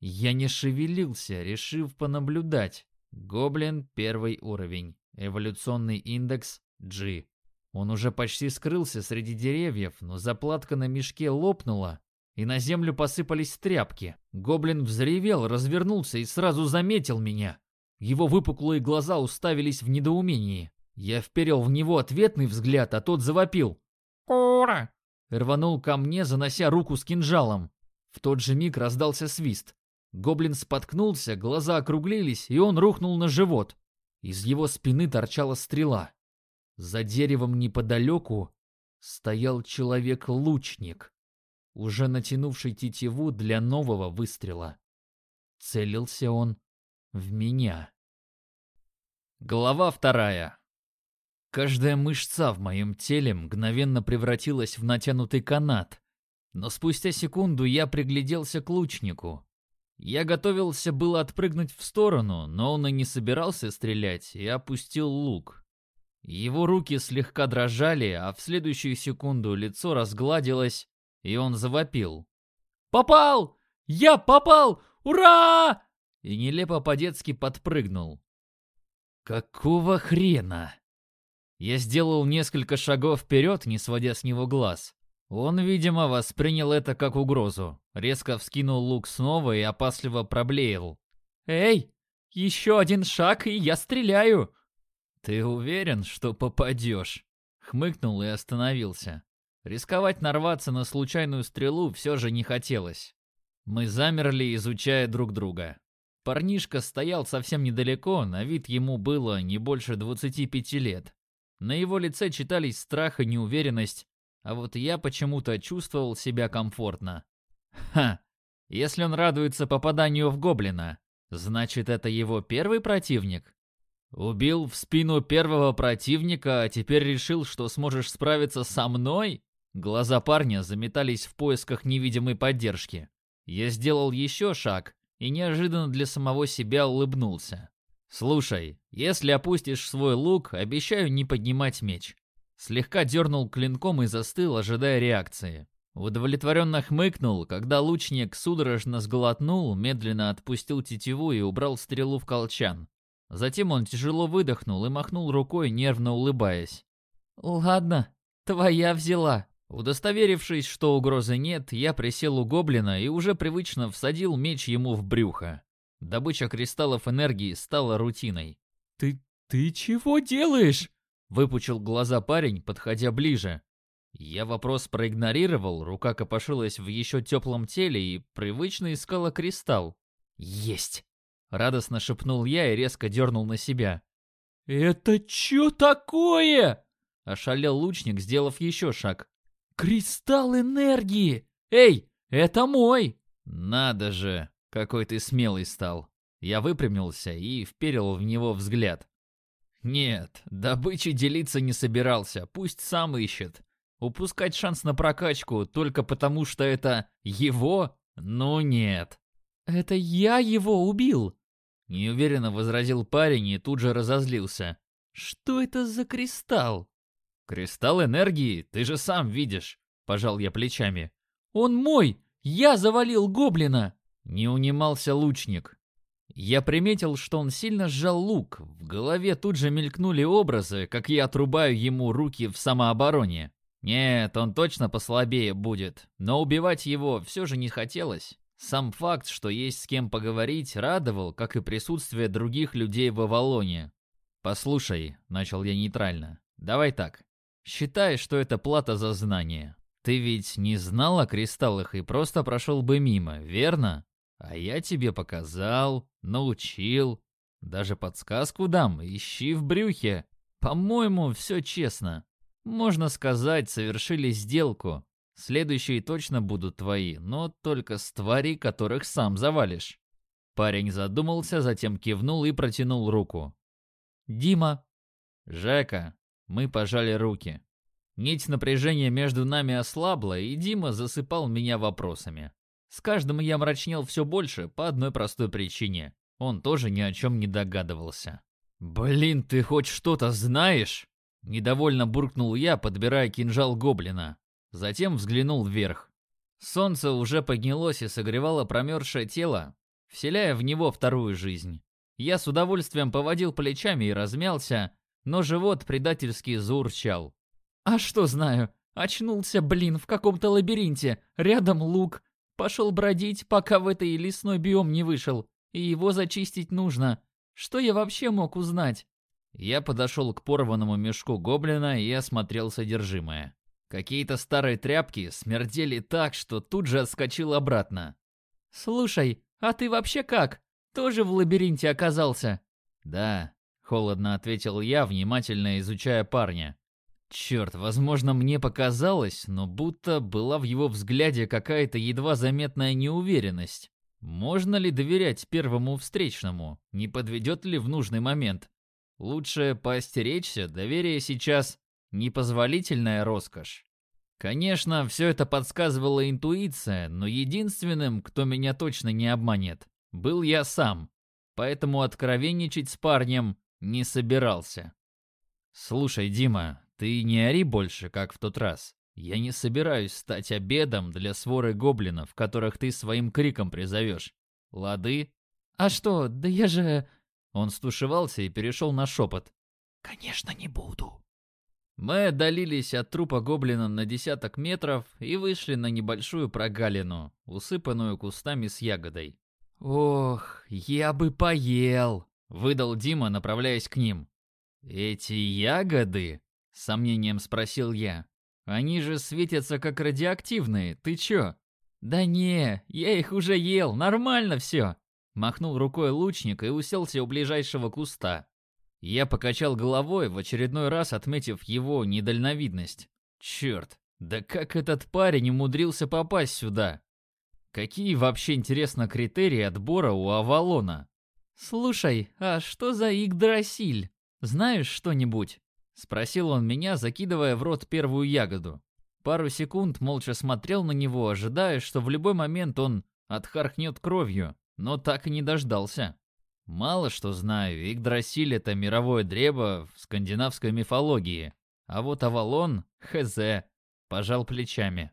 Я не шевелился, решив понаблюдать. Гоблин первый уровень. Эволюционный индекс G. Он уже почти скрылся среди деревьев, но заплатка на мешке лопнула, и на землю посыпались тряпки. Гоблин взревел, развернулся и сразу заметил меня. Его выпуклые глаза уставились в недоумении. Я вперил в него ответный взгляд, а тот завопил. «Кура!» Рванул ко мне, занося руку с кинжалом. В тот же миг раздался свист. Гоблин споткнулся, глаза округлились, и он рухнул на живот. Из его спины торчала стрела. За деревом неподалеку стоял человек-лучник, уже натянувший тетиву для нового выстрела. Целился он в меня. Глава вторая. Каждая мышца в моем теле мгновенно превратилась в натянутый канат, но спустя секунду я пригляделся к лучнику. Я готовился было отпрыгнуть в сторону, но он и не собирался стрелять и опустил лук. Его руки слегка дрожали, а в следующую секунду лицо разгладилось, и он завопил. «Попал! Я попал! Ура!» И нелепо по-детски подпрыгнул. «Какого хрена?» Я сделал несколько шагов вперед, не сводя с него глаз. Он, видимо, воспринял это как угрозу. Резко вскинул лук снова и опасливо проблеял. «Эй, еще один шаг, и я стреляю!» «Ты уверен, что попадешь?» Хмыкнул и остановился. Рисковать нарваться на случайную стрелу все же не хотелось. Мы замерли, изучая друг друга. Парнишка стоял совсем недалеко, на вид ему было не больше 25 лет. На его лице читались страх и неуверенность, а вот я почему-то чувствовал себя комфортно. Ха, если он радуется попаданию в гоблина, значит это его первый противник? Убил в спину первого противника, а теперь решил, что сможешь справиться со мной? Глаза парня заметались в поисках невидимой поддержки. Я сделал еще шаг и неожиданно для самого себя улыбнулся. «Слушай, если опустишь свой лук, обещаю не поднимать меч. Слегка дернул клинком и застыл, ожидая реакции. Удовлетворенно хмыкнул, когда лучник судорожно сглотнул, медленно отпустил тетиву и убрал стрелу в колчан. Затем он тяжело выдохнул и махнул рукой, нервно улыбаясь. «Ладно, твоя взяла». Удостоверившись, что угрозы нет, я присел у гоблина и уже привычно всадил меч ему в брюхо. Добыча кристаллов энергии стала рутиной. «Ты... ты чего делаешь?» Выпучил глаза парень, подходя ближе. Я вопрос проигнорировал, рука копошилась в еще теплом теле и привычно искала кристалл. «Есть!» — радостно шепнул я и резко дернул на себя. «Это чё такое?» — ошалел лучник, сделав еще шаг. «Кристалл энергии! Эй, это мой!» «Надо же, какой ты смелый стал!» Я выпрямился и вперил в него взгляд. «Нет, добычей делиться не собирался, пусть сам ищет. Упускать шанс на прокачку только потому, что это его? Ну нет». «Это я его убил!» Неуверенно возразил парень и тут же разозлился. «Что это за кристалл?» «Кристалл энергии, ты же сам видишь», — пожал я плечами. «Он мой! Я завалил гоблина!» Не унимался лучник. Я приметил, что он сильно сжал лук. В голове тут же мелькнули образы, как я отрубаю ему руки в самообороне. Нет, он точно послабее будет, но убивать его все же не хотелось. Сам факт, что есть с кем поговорить, радовал, как и присутствие других людей в Авалоне. «Послушай», — начал я нейтрально, — «давай так. Считай, что это плата за знание. Ты ведь не знал о кристаллах и просто прошел бы мимо, верно? А я тебе показал, научил, даже подсказку дам, ищи в брюхе. По-моему, все честно. Можно сказать, совершили сделку. Следующие точно будут твои, но только с твари, которых сам завалишь. Парень задумался, затем кивнул и протянул руку. «Дима». «Жека». Мы пожали руки. Нить напряжения между нами ослабла, и Дима засыпал меня вопросами. С каждым я мрачнел все больше по одной простой причине. Он тоже ни о чем не догадывался. «Блин, ты хоть что-то знаешь?» Недовольно буркнул я, подбирая кинжал гоблина. Затем взглянул вверх. Солнце уже поднялось и согревало промерзшее тело, вселяя в него вторую жизнь. Я с удовольствием поводил плечами и размялся, но живот предательски заурчал. «А что знаю? Очнулся, блин, в каком-то лабиринте. Рядом лук. Пошел бродить, пока в этой лесной биом не вышел. И его зачистить нужно. Что я вообще мог узнать?» Я подошел к порванному мешку гоблина и осмотрел содержимое. Какие-то старые тряпки смердели так, что тут же отскочил обратно. «Слушай, а ты вообще как? Тоже в лабиринте оказался?» «Да», — холодно ответил я, внимательно изучая парня. Черт, возможно, мне показалось, но будто была в его взгляде какая-то едва заметная неуверенность. Можно ли доверять первому встречному? Не подведет ли в нужный момент? Лучше поостеречься, доверие сейчас непозволительная роскошь. Конечно, все это подсказывала интуиция, но единственным, кто меня точно не обманет, был я сам. Поэтому откровенничать с парнем не собирался. «Слушай, Дима, ты не ори больше, как в тот раз. Я не собираюсь стать обедом для своры гоблинов, которых ты своим криком призовешь. Лады?» «А что, да я же...» Он стушевался и перешел на шепот. «Конечно, не буду». Мы отдалились от трупа гоблина на десяток метров и вышли на небольшую прогалину, усыпанную кустами с ягодой. «Ох, я бы поел!» — выдал Дима, направляясь к ним. «Эти ягоды?» — с сомнением спросил я. «Они же светятся как радиоактивные, ты чё?» «Да не, я их уже ел, нормально все!» Махнул рукой лучник и уселся у ближайшего куста. Я покачал головой, в очередной раз отметив его недальновидность. Черт, да как этот парень умудрился попасть сюда? Какие вообще, интересно, критерии отбора у Авалона? «Слушай, а что за Игдрасиль? Знаешь что-нибудь?» Спросил он меня, закидывая в рот первую ягоду. Пару секунд молча смотрел на него, ожидая, что в любой момент он отхаркнет кровью но так и не дождался. Мало что знаю, Игдрасиль — это мировое древо в скандинавской мифологии, а вот Авалон — хз, пожал плечами.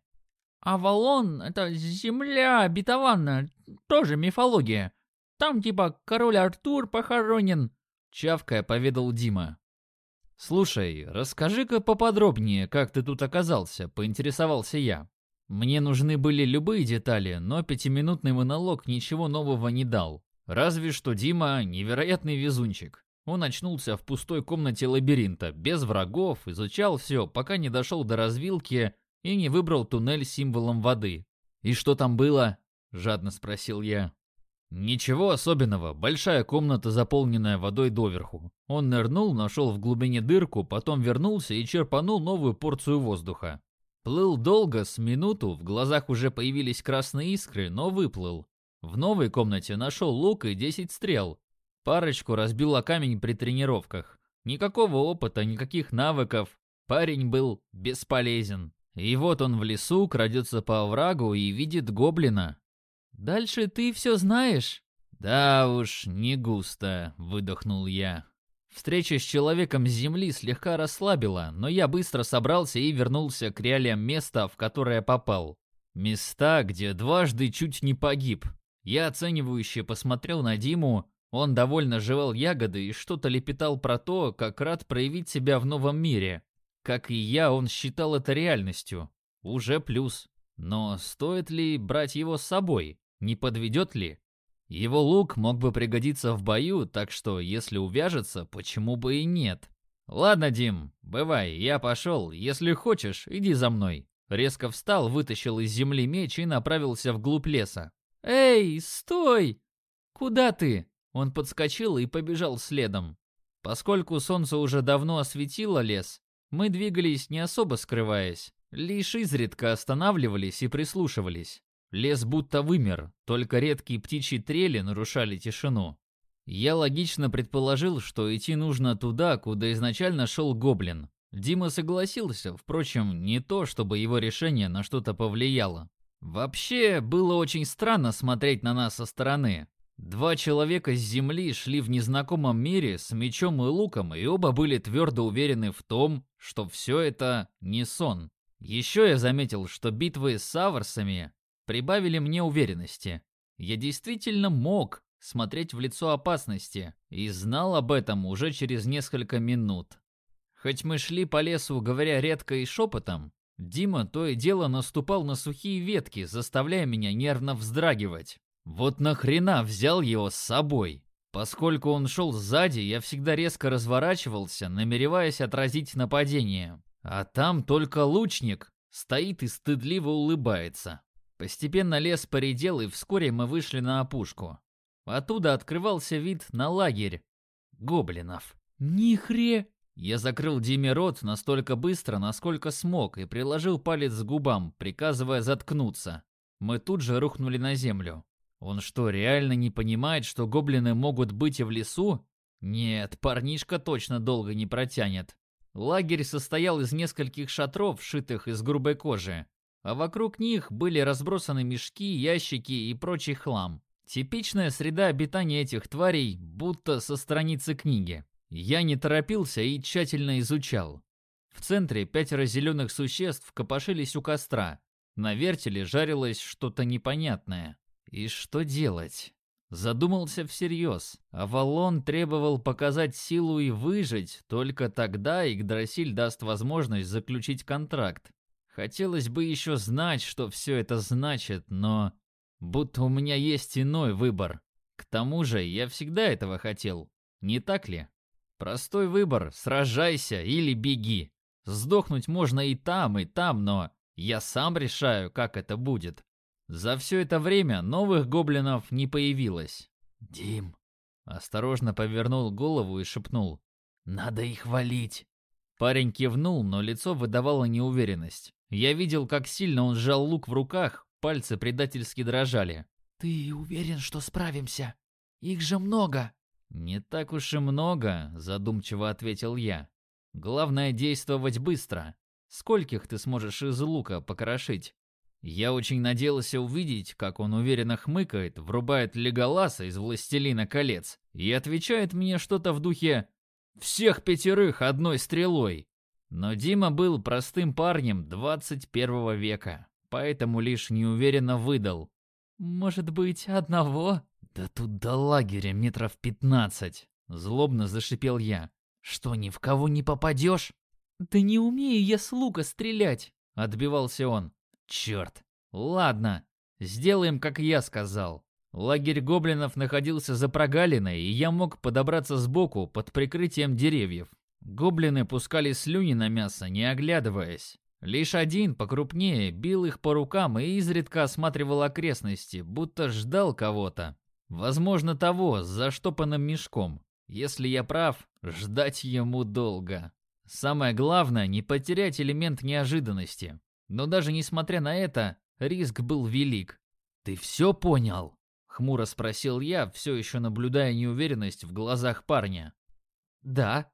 Авалон — это земля обетованная, тоже мифология. Там типа король Артур похоронен, — чавкая поведал Дима. «Слушай, расскажи-ка поподробнее, как ты тут оказался», — поинтересовался я. Мне нужны были любые детали, но пятиминутный монолог ничего нового не дал. Разве что Дима невероятный везунчик. Он очнулся в пустой комнате лабиринта, без врагов, изучал все, пока не дошел до развилки и не выбрал туннель символом воды. «И что там было?» – жадно спросил я. Ничего особенного, большая комната, заполненная водой доверху. Он нырнул, нашел в глубине дырку, потом вернулся и черпанул новую порцию воздуха. Плыл долго, с минуту, в глазах уже появились красные искры, но выплыл. В новой комнате нашел лук и 10 стрел. Парочку разбил о камень при тренировках. Никакого опыта, никаких навыков. Парень был бесполезен. И вот он в лесу крадется по оврагу и видит гоблина. «Дальше ты все знаешь?» «Да уж, не густо», — выдохнул я. Встреча с человеком с земли слегка расслабила, но я быстро собрался и вернулся к реалиям места, в которое попал. Места, где дважды чуть не погиб. Я оценивающе посмотрел на Диму, он довольно жевал ягоды и что-то лепетал про то, как рад проявить себя в новом мире. Как и я, он считал это реальностью. Уже плюс. Но стоит ли брать его с собой? Не подведет ли? Его лук мог бы пригодиться в бою, так что если увяжется, почему бы и нет? Ладно, Дим, бывай, я пошел. Если хочешь, иди за мной. Резко встал, вытащил из земли меч и направился вглубь леса. «Эй, стой! Куда ты?» Он подскочил и побежал следом. Поскольку солнце уже давно осветило лес, мы двигались не особо скрываясь, лишь изредка останавливались и прислушивались. Лес будто вымер, только редкие птичьи трели нарушали тишину. Я логично предположил, что идти нужно туда, куда изначально шел гоблин. Дима согласился, впрочем, не то, чтобы его решение на что-то повлияло. Вообще, было очень странно смотреть на нас со стороны. Два человека с земли шли в незнакомом мире с мечом и луком, и оба были твердо уверены в том, что все это не сон. Еще я заметил, что битвы с саварсами прибавили мне уверенности. Я действительно мог смотреть в лицо опасности и знал об этом уже через несколько минут. Хоть мы шли по лесу, говоря редко и шепотом, Дима то и дело наступал на сухие ветки, заставляя меня нервно вздрагивать. Вот нахрена взял его с собой? Поскольку он шел сзади, я всегда резко разворачивался, намереваясь отразить нападение. А там только лучник стоит и стыдливо улыбается. Постепенно лес поредел, и вскоре мы вышли на опушку. Оттуда открывался вид на лагерь гоблинов. Нихре! Я закрыл Диме рот настолько быстро, насколько смог, и приложил палец к губам, приказывая заткнуться. Мы тут же рухнули на землю. Он что, реально не понимает, что гоблины могут быть и в лесу? Нет, парнишка точно долго не протянет. Лагерь состоял из нескольких шатров, сшитых из грубой кожи а вокруг них были разбросаны мешки, ящики и прочий хлам. Типичная среда обитания этих тварей, будто со страницы книги. Я не торопился и тщательно изучал. В центре пятеро зеленых существ копошились у костра. На вертеле жарилось что-то непонятное. И что делать? Задумался всерьез. Авалон требовал показать силу и выжить, только тогда Игдрасиль даст возможность заключить контракт. Хотелось бы еще знать, что все это значит, но... Будто у меня есть иной выбор. К тому же я всегда этого хотел. Не так ли? Простой выбор — сражайся или беги. Сдохнуть можно и там, и там, но я сам решаю, как это будет. За все это время новых гоблинов не появилось. «Дим!» Осторожно повернул голову и шепнул. «Надо их валить!» Парень кивнул, но лицо выдавало неуверенность. Я видел, как сильно он сжал лук в руках, пальцы предательски дрожали. «Ты уверен, что справимся? Их же много!» «Не так уж и много», — задумчиво ответил я. «Главное действовать быстро. Скольких ты сможешь из лука покрошить?» Я очень надеялся увидеть, как он уверенно хмыкает, врубает Леголаса из «Властелина колец» и отвечает мне что-то в духе «Всех пятерых одной стрелой». Но Дима был простым парнем 21 века, поэтому лишь неуверенно выдал. «Может быть, одного?» «Да тут до лагеря метров пятнадцать», — злобно зашипел я. «Что, ни в кого не попадешь?» «Да не умею я с лука стрелять», — отбивался он. «Черт! Ладно, сделаем, как я сказал». Лагерь гоблинов находился за прогалиной, и я мог подобраться сбоку под прикрытием деревьев. Гоблины пускали слюни на мясо, не оглядываясь. Лишь один, покрупнее, бил их по рукам и изредка осматривал окрестности, будто ждал кого-то. Возможно, того, с заштопанным мешком. Если я прав, ждать ему долго. Самое главное, не потерять элемент неожиданности. Но даже несмотря на это, риск был велик. «Ты все понял?» — хмуро спросил я, все еще наблюдая неуверенность в глазах парня. «Да».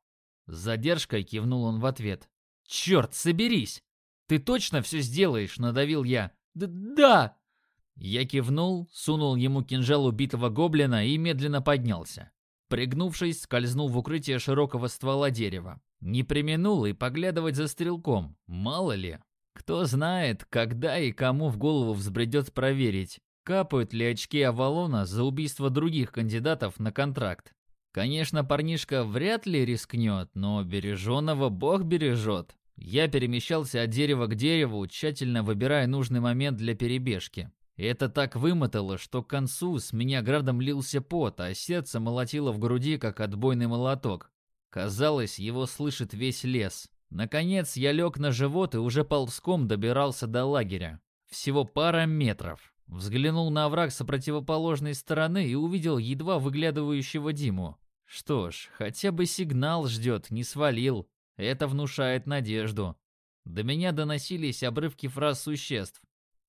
С задержкой кивнул он в ответ. «Черт, соберись! Ты точно все сделаешь?» — надавил я. «Да!» Я кивнул, сунул ему кинжал убитого гоблина и медленно поднялся. Пригнувшись, скользнул в укрытие широкого ствола дерева. Не применул и поглядывать за стрелком, мало ли. Кто знает, когда и кому в голову взбредет проверить, капают ли очки Авалона за убийство других кандидатов на контракт. Конечно, парнишка вряд ли рискнет, но береженого бог бережет. Я перемещался от дерева к дереву, тщательно выбирая нужный момент для перебежки. Это так вымотало, что к концу с меня градом лился пот, а сердце молотило в груди, как отбойный молоток. Казалось, его слышит весь лес. Наконец я лег на живот и уже ползком добирался до лагеря. Всего пара метров. Взглянул на овраг с противоположной стороны и увидел едва выглядывающего Диму. Что ж, хотя бы сигнал ждет, не свалил. Это внушает надежду. До меня доносились обрывки фраз существ.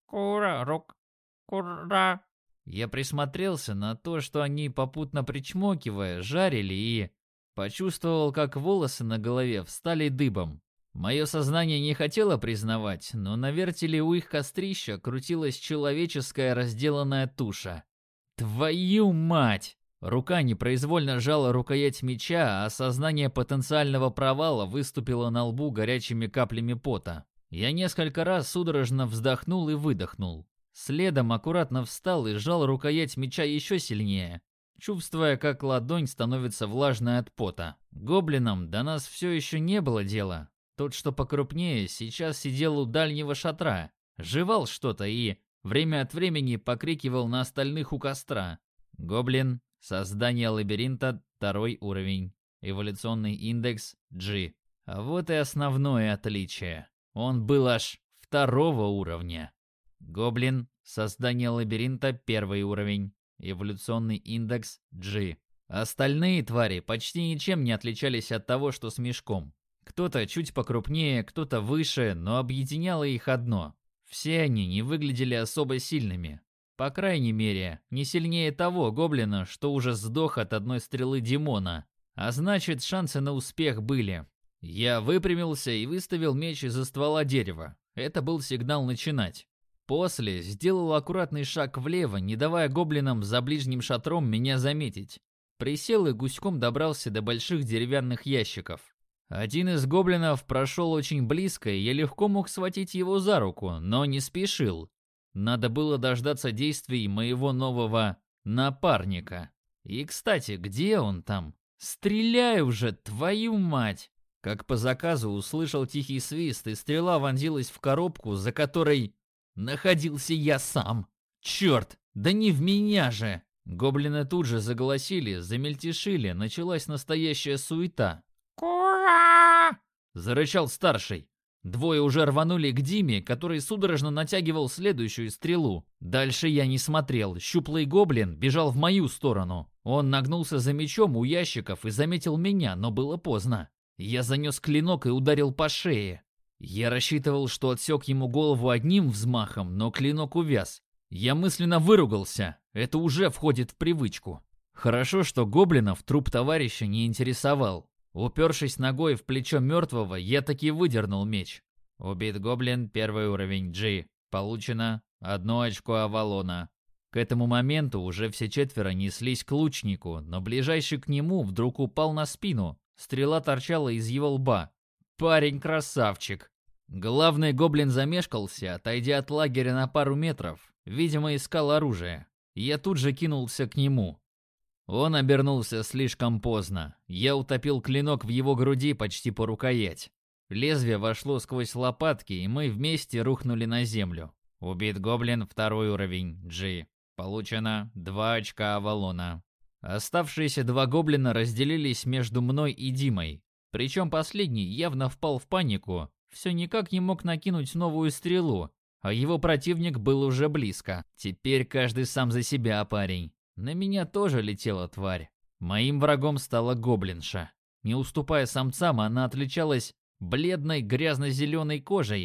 Кура, Кура!» Я присмотрелся на то, что они, попутно причмокивая, жарили и... Почувствовал, как волосы на голове встали дыбом. Мое сознание не хотело признавать, но на вертеле у их кострища крутилась человеческая разделанная туша. Твою мать! Рука непроизвольно сжала рукоять меча, а сознание потенциального провала выступило на лбу горячими каплями пота. Я несколько раз судорожно вздохнул и выдохнул. Следом аккуратно встал и сжал рукоять меча еще сильнее, чувствуя, как ладонь становится влажной от пота. Гоблинам до нас все еще не было дела. Тот, что покрупнее, сейчас сидел у дальнего шатра, жевал что-то и время от времени покрикивал на остальных у костра. Гоблин, создание лабиринта, второй уровень. Эволюционный индекс G. А вот и основное отличие. Он был аж второго уровня. Гоблин. Создание лабиринта первый уровень. Эволюционный индекс G. Остальные твари почти ничем не отличались от того, что с мешком. Кто-то чуть покрупнее, кто-то выше, но объединяло их одно. Все они не выглядели особо сильными. По крайней мере, не сильнее того гоблина, что уже сдох от одной стрелы Димона. А значит, шансы на успех были. Я выпрямился и выставил меч из-за ствола дерева. Это был сигнал начинать. После сделал аккуратный шаг влево, не давая гоблинам за ближним шатром меня заметить. Присел и гуськом добрался до больших деревянных ящиков. Один из гоблинов прошел очень близко, и я легко мог схватить его за руку, но не спешил. Надо было дождаться действий моего нового напарника. И, кстати, где он там? Стреляй уже, твою мать! Как по заказу услышал тихий свист, и стрела вонзилась в коробку, за которой находился я сам. Черт, да не в меня же! Гоблины тут же заголосили, замельтешили, началась настоящая суета. «Кура!» — зарычал старший. Двое уже рванули к Диме, который судорожно натягивал следующую стрелу. Дальше я не смотрел. Щуплый гоблин бежал в мою сторону. Он нагнулся за мечом у ящиков и заметил меня, но было поздно. Я занес клинок и ударил по шее. Я рассчитывал, что отсек ему голову одним взмахом, но клинок увяз. Я мысленно выругался. Это уже входит в привычку. Хорошо, что гоблинов труп товарища не интересовал. Упершись ногой в плечо мертвого, я таки выдернул меч. Убит гоблин, первый уровень G. Получено одно очко Авалона. К этому моменту уже все четверо неслись к лучнику, но ближайший к нему вдруг упал на спину. Стрела торчала из его лба. Парень красавчик. Главный гоблин замешкался, отойдя от лагеря на пару метров. Видимо, искал оружие. Я тут же кинулся к нему. Он обернулся слишком поздно. Я утопил клинок в его груди почти по рукоять. Лезвие вошло сквозь лопатки, и мы вместе рухнули на землю. Убит гоблин, второй уровень, G. Получено 2 очка Авалона. Оставшиеся два гоблина разделились между мной и Димой. Причем последний явно впал в панику, все никак не мог накинуть новую стрелу, а его противник был уже близко. Теперь каждый сам за себя, парень. На меня тоже летела тварь. Моим врагом стала гоблинша. Не уступая самцам, она отличалась бледной грязно-зеленой кожей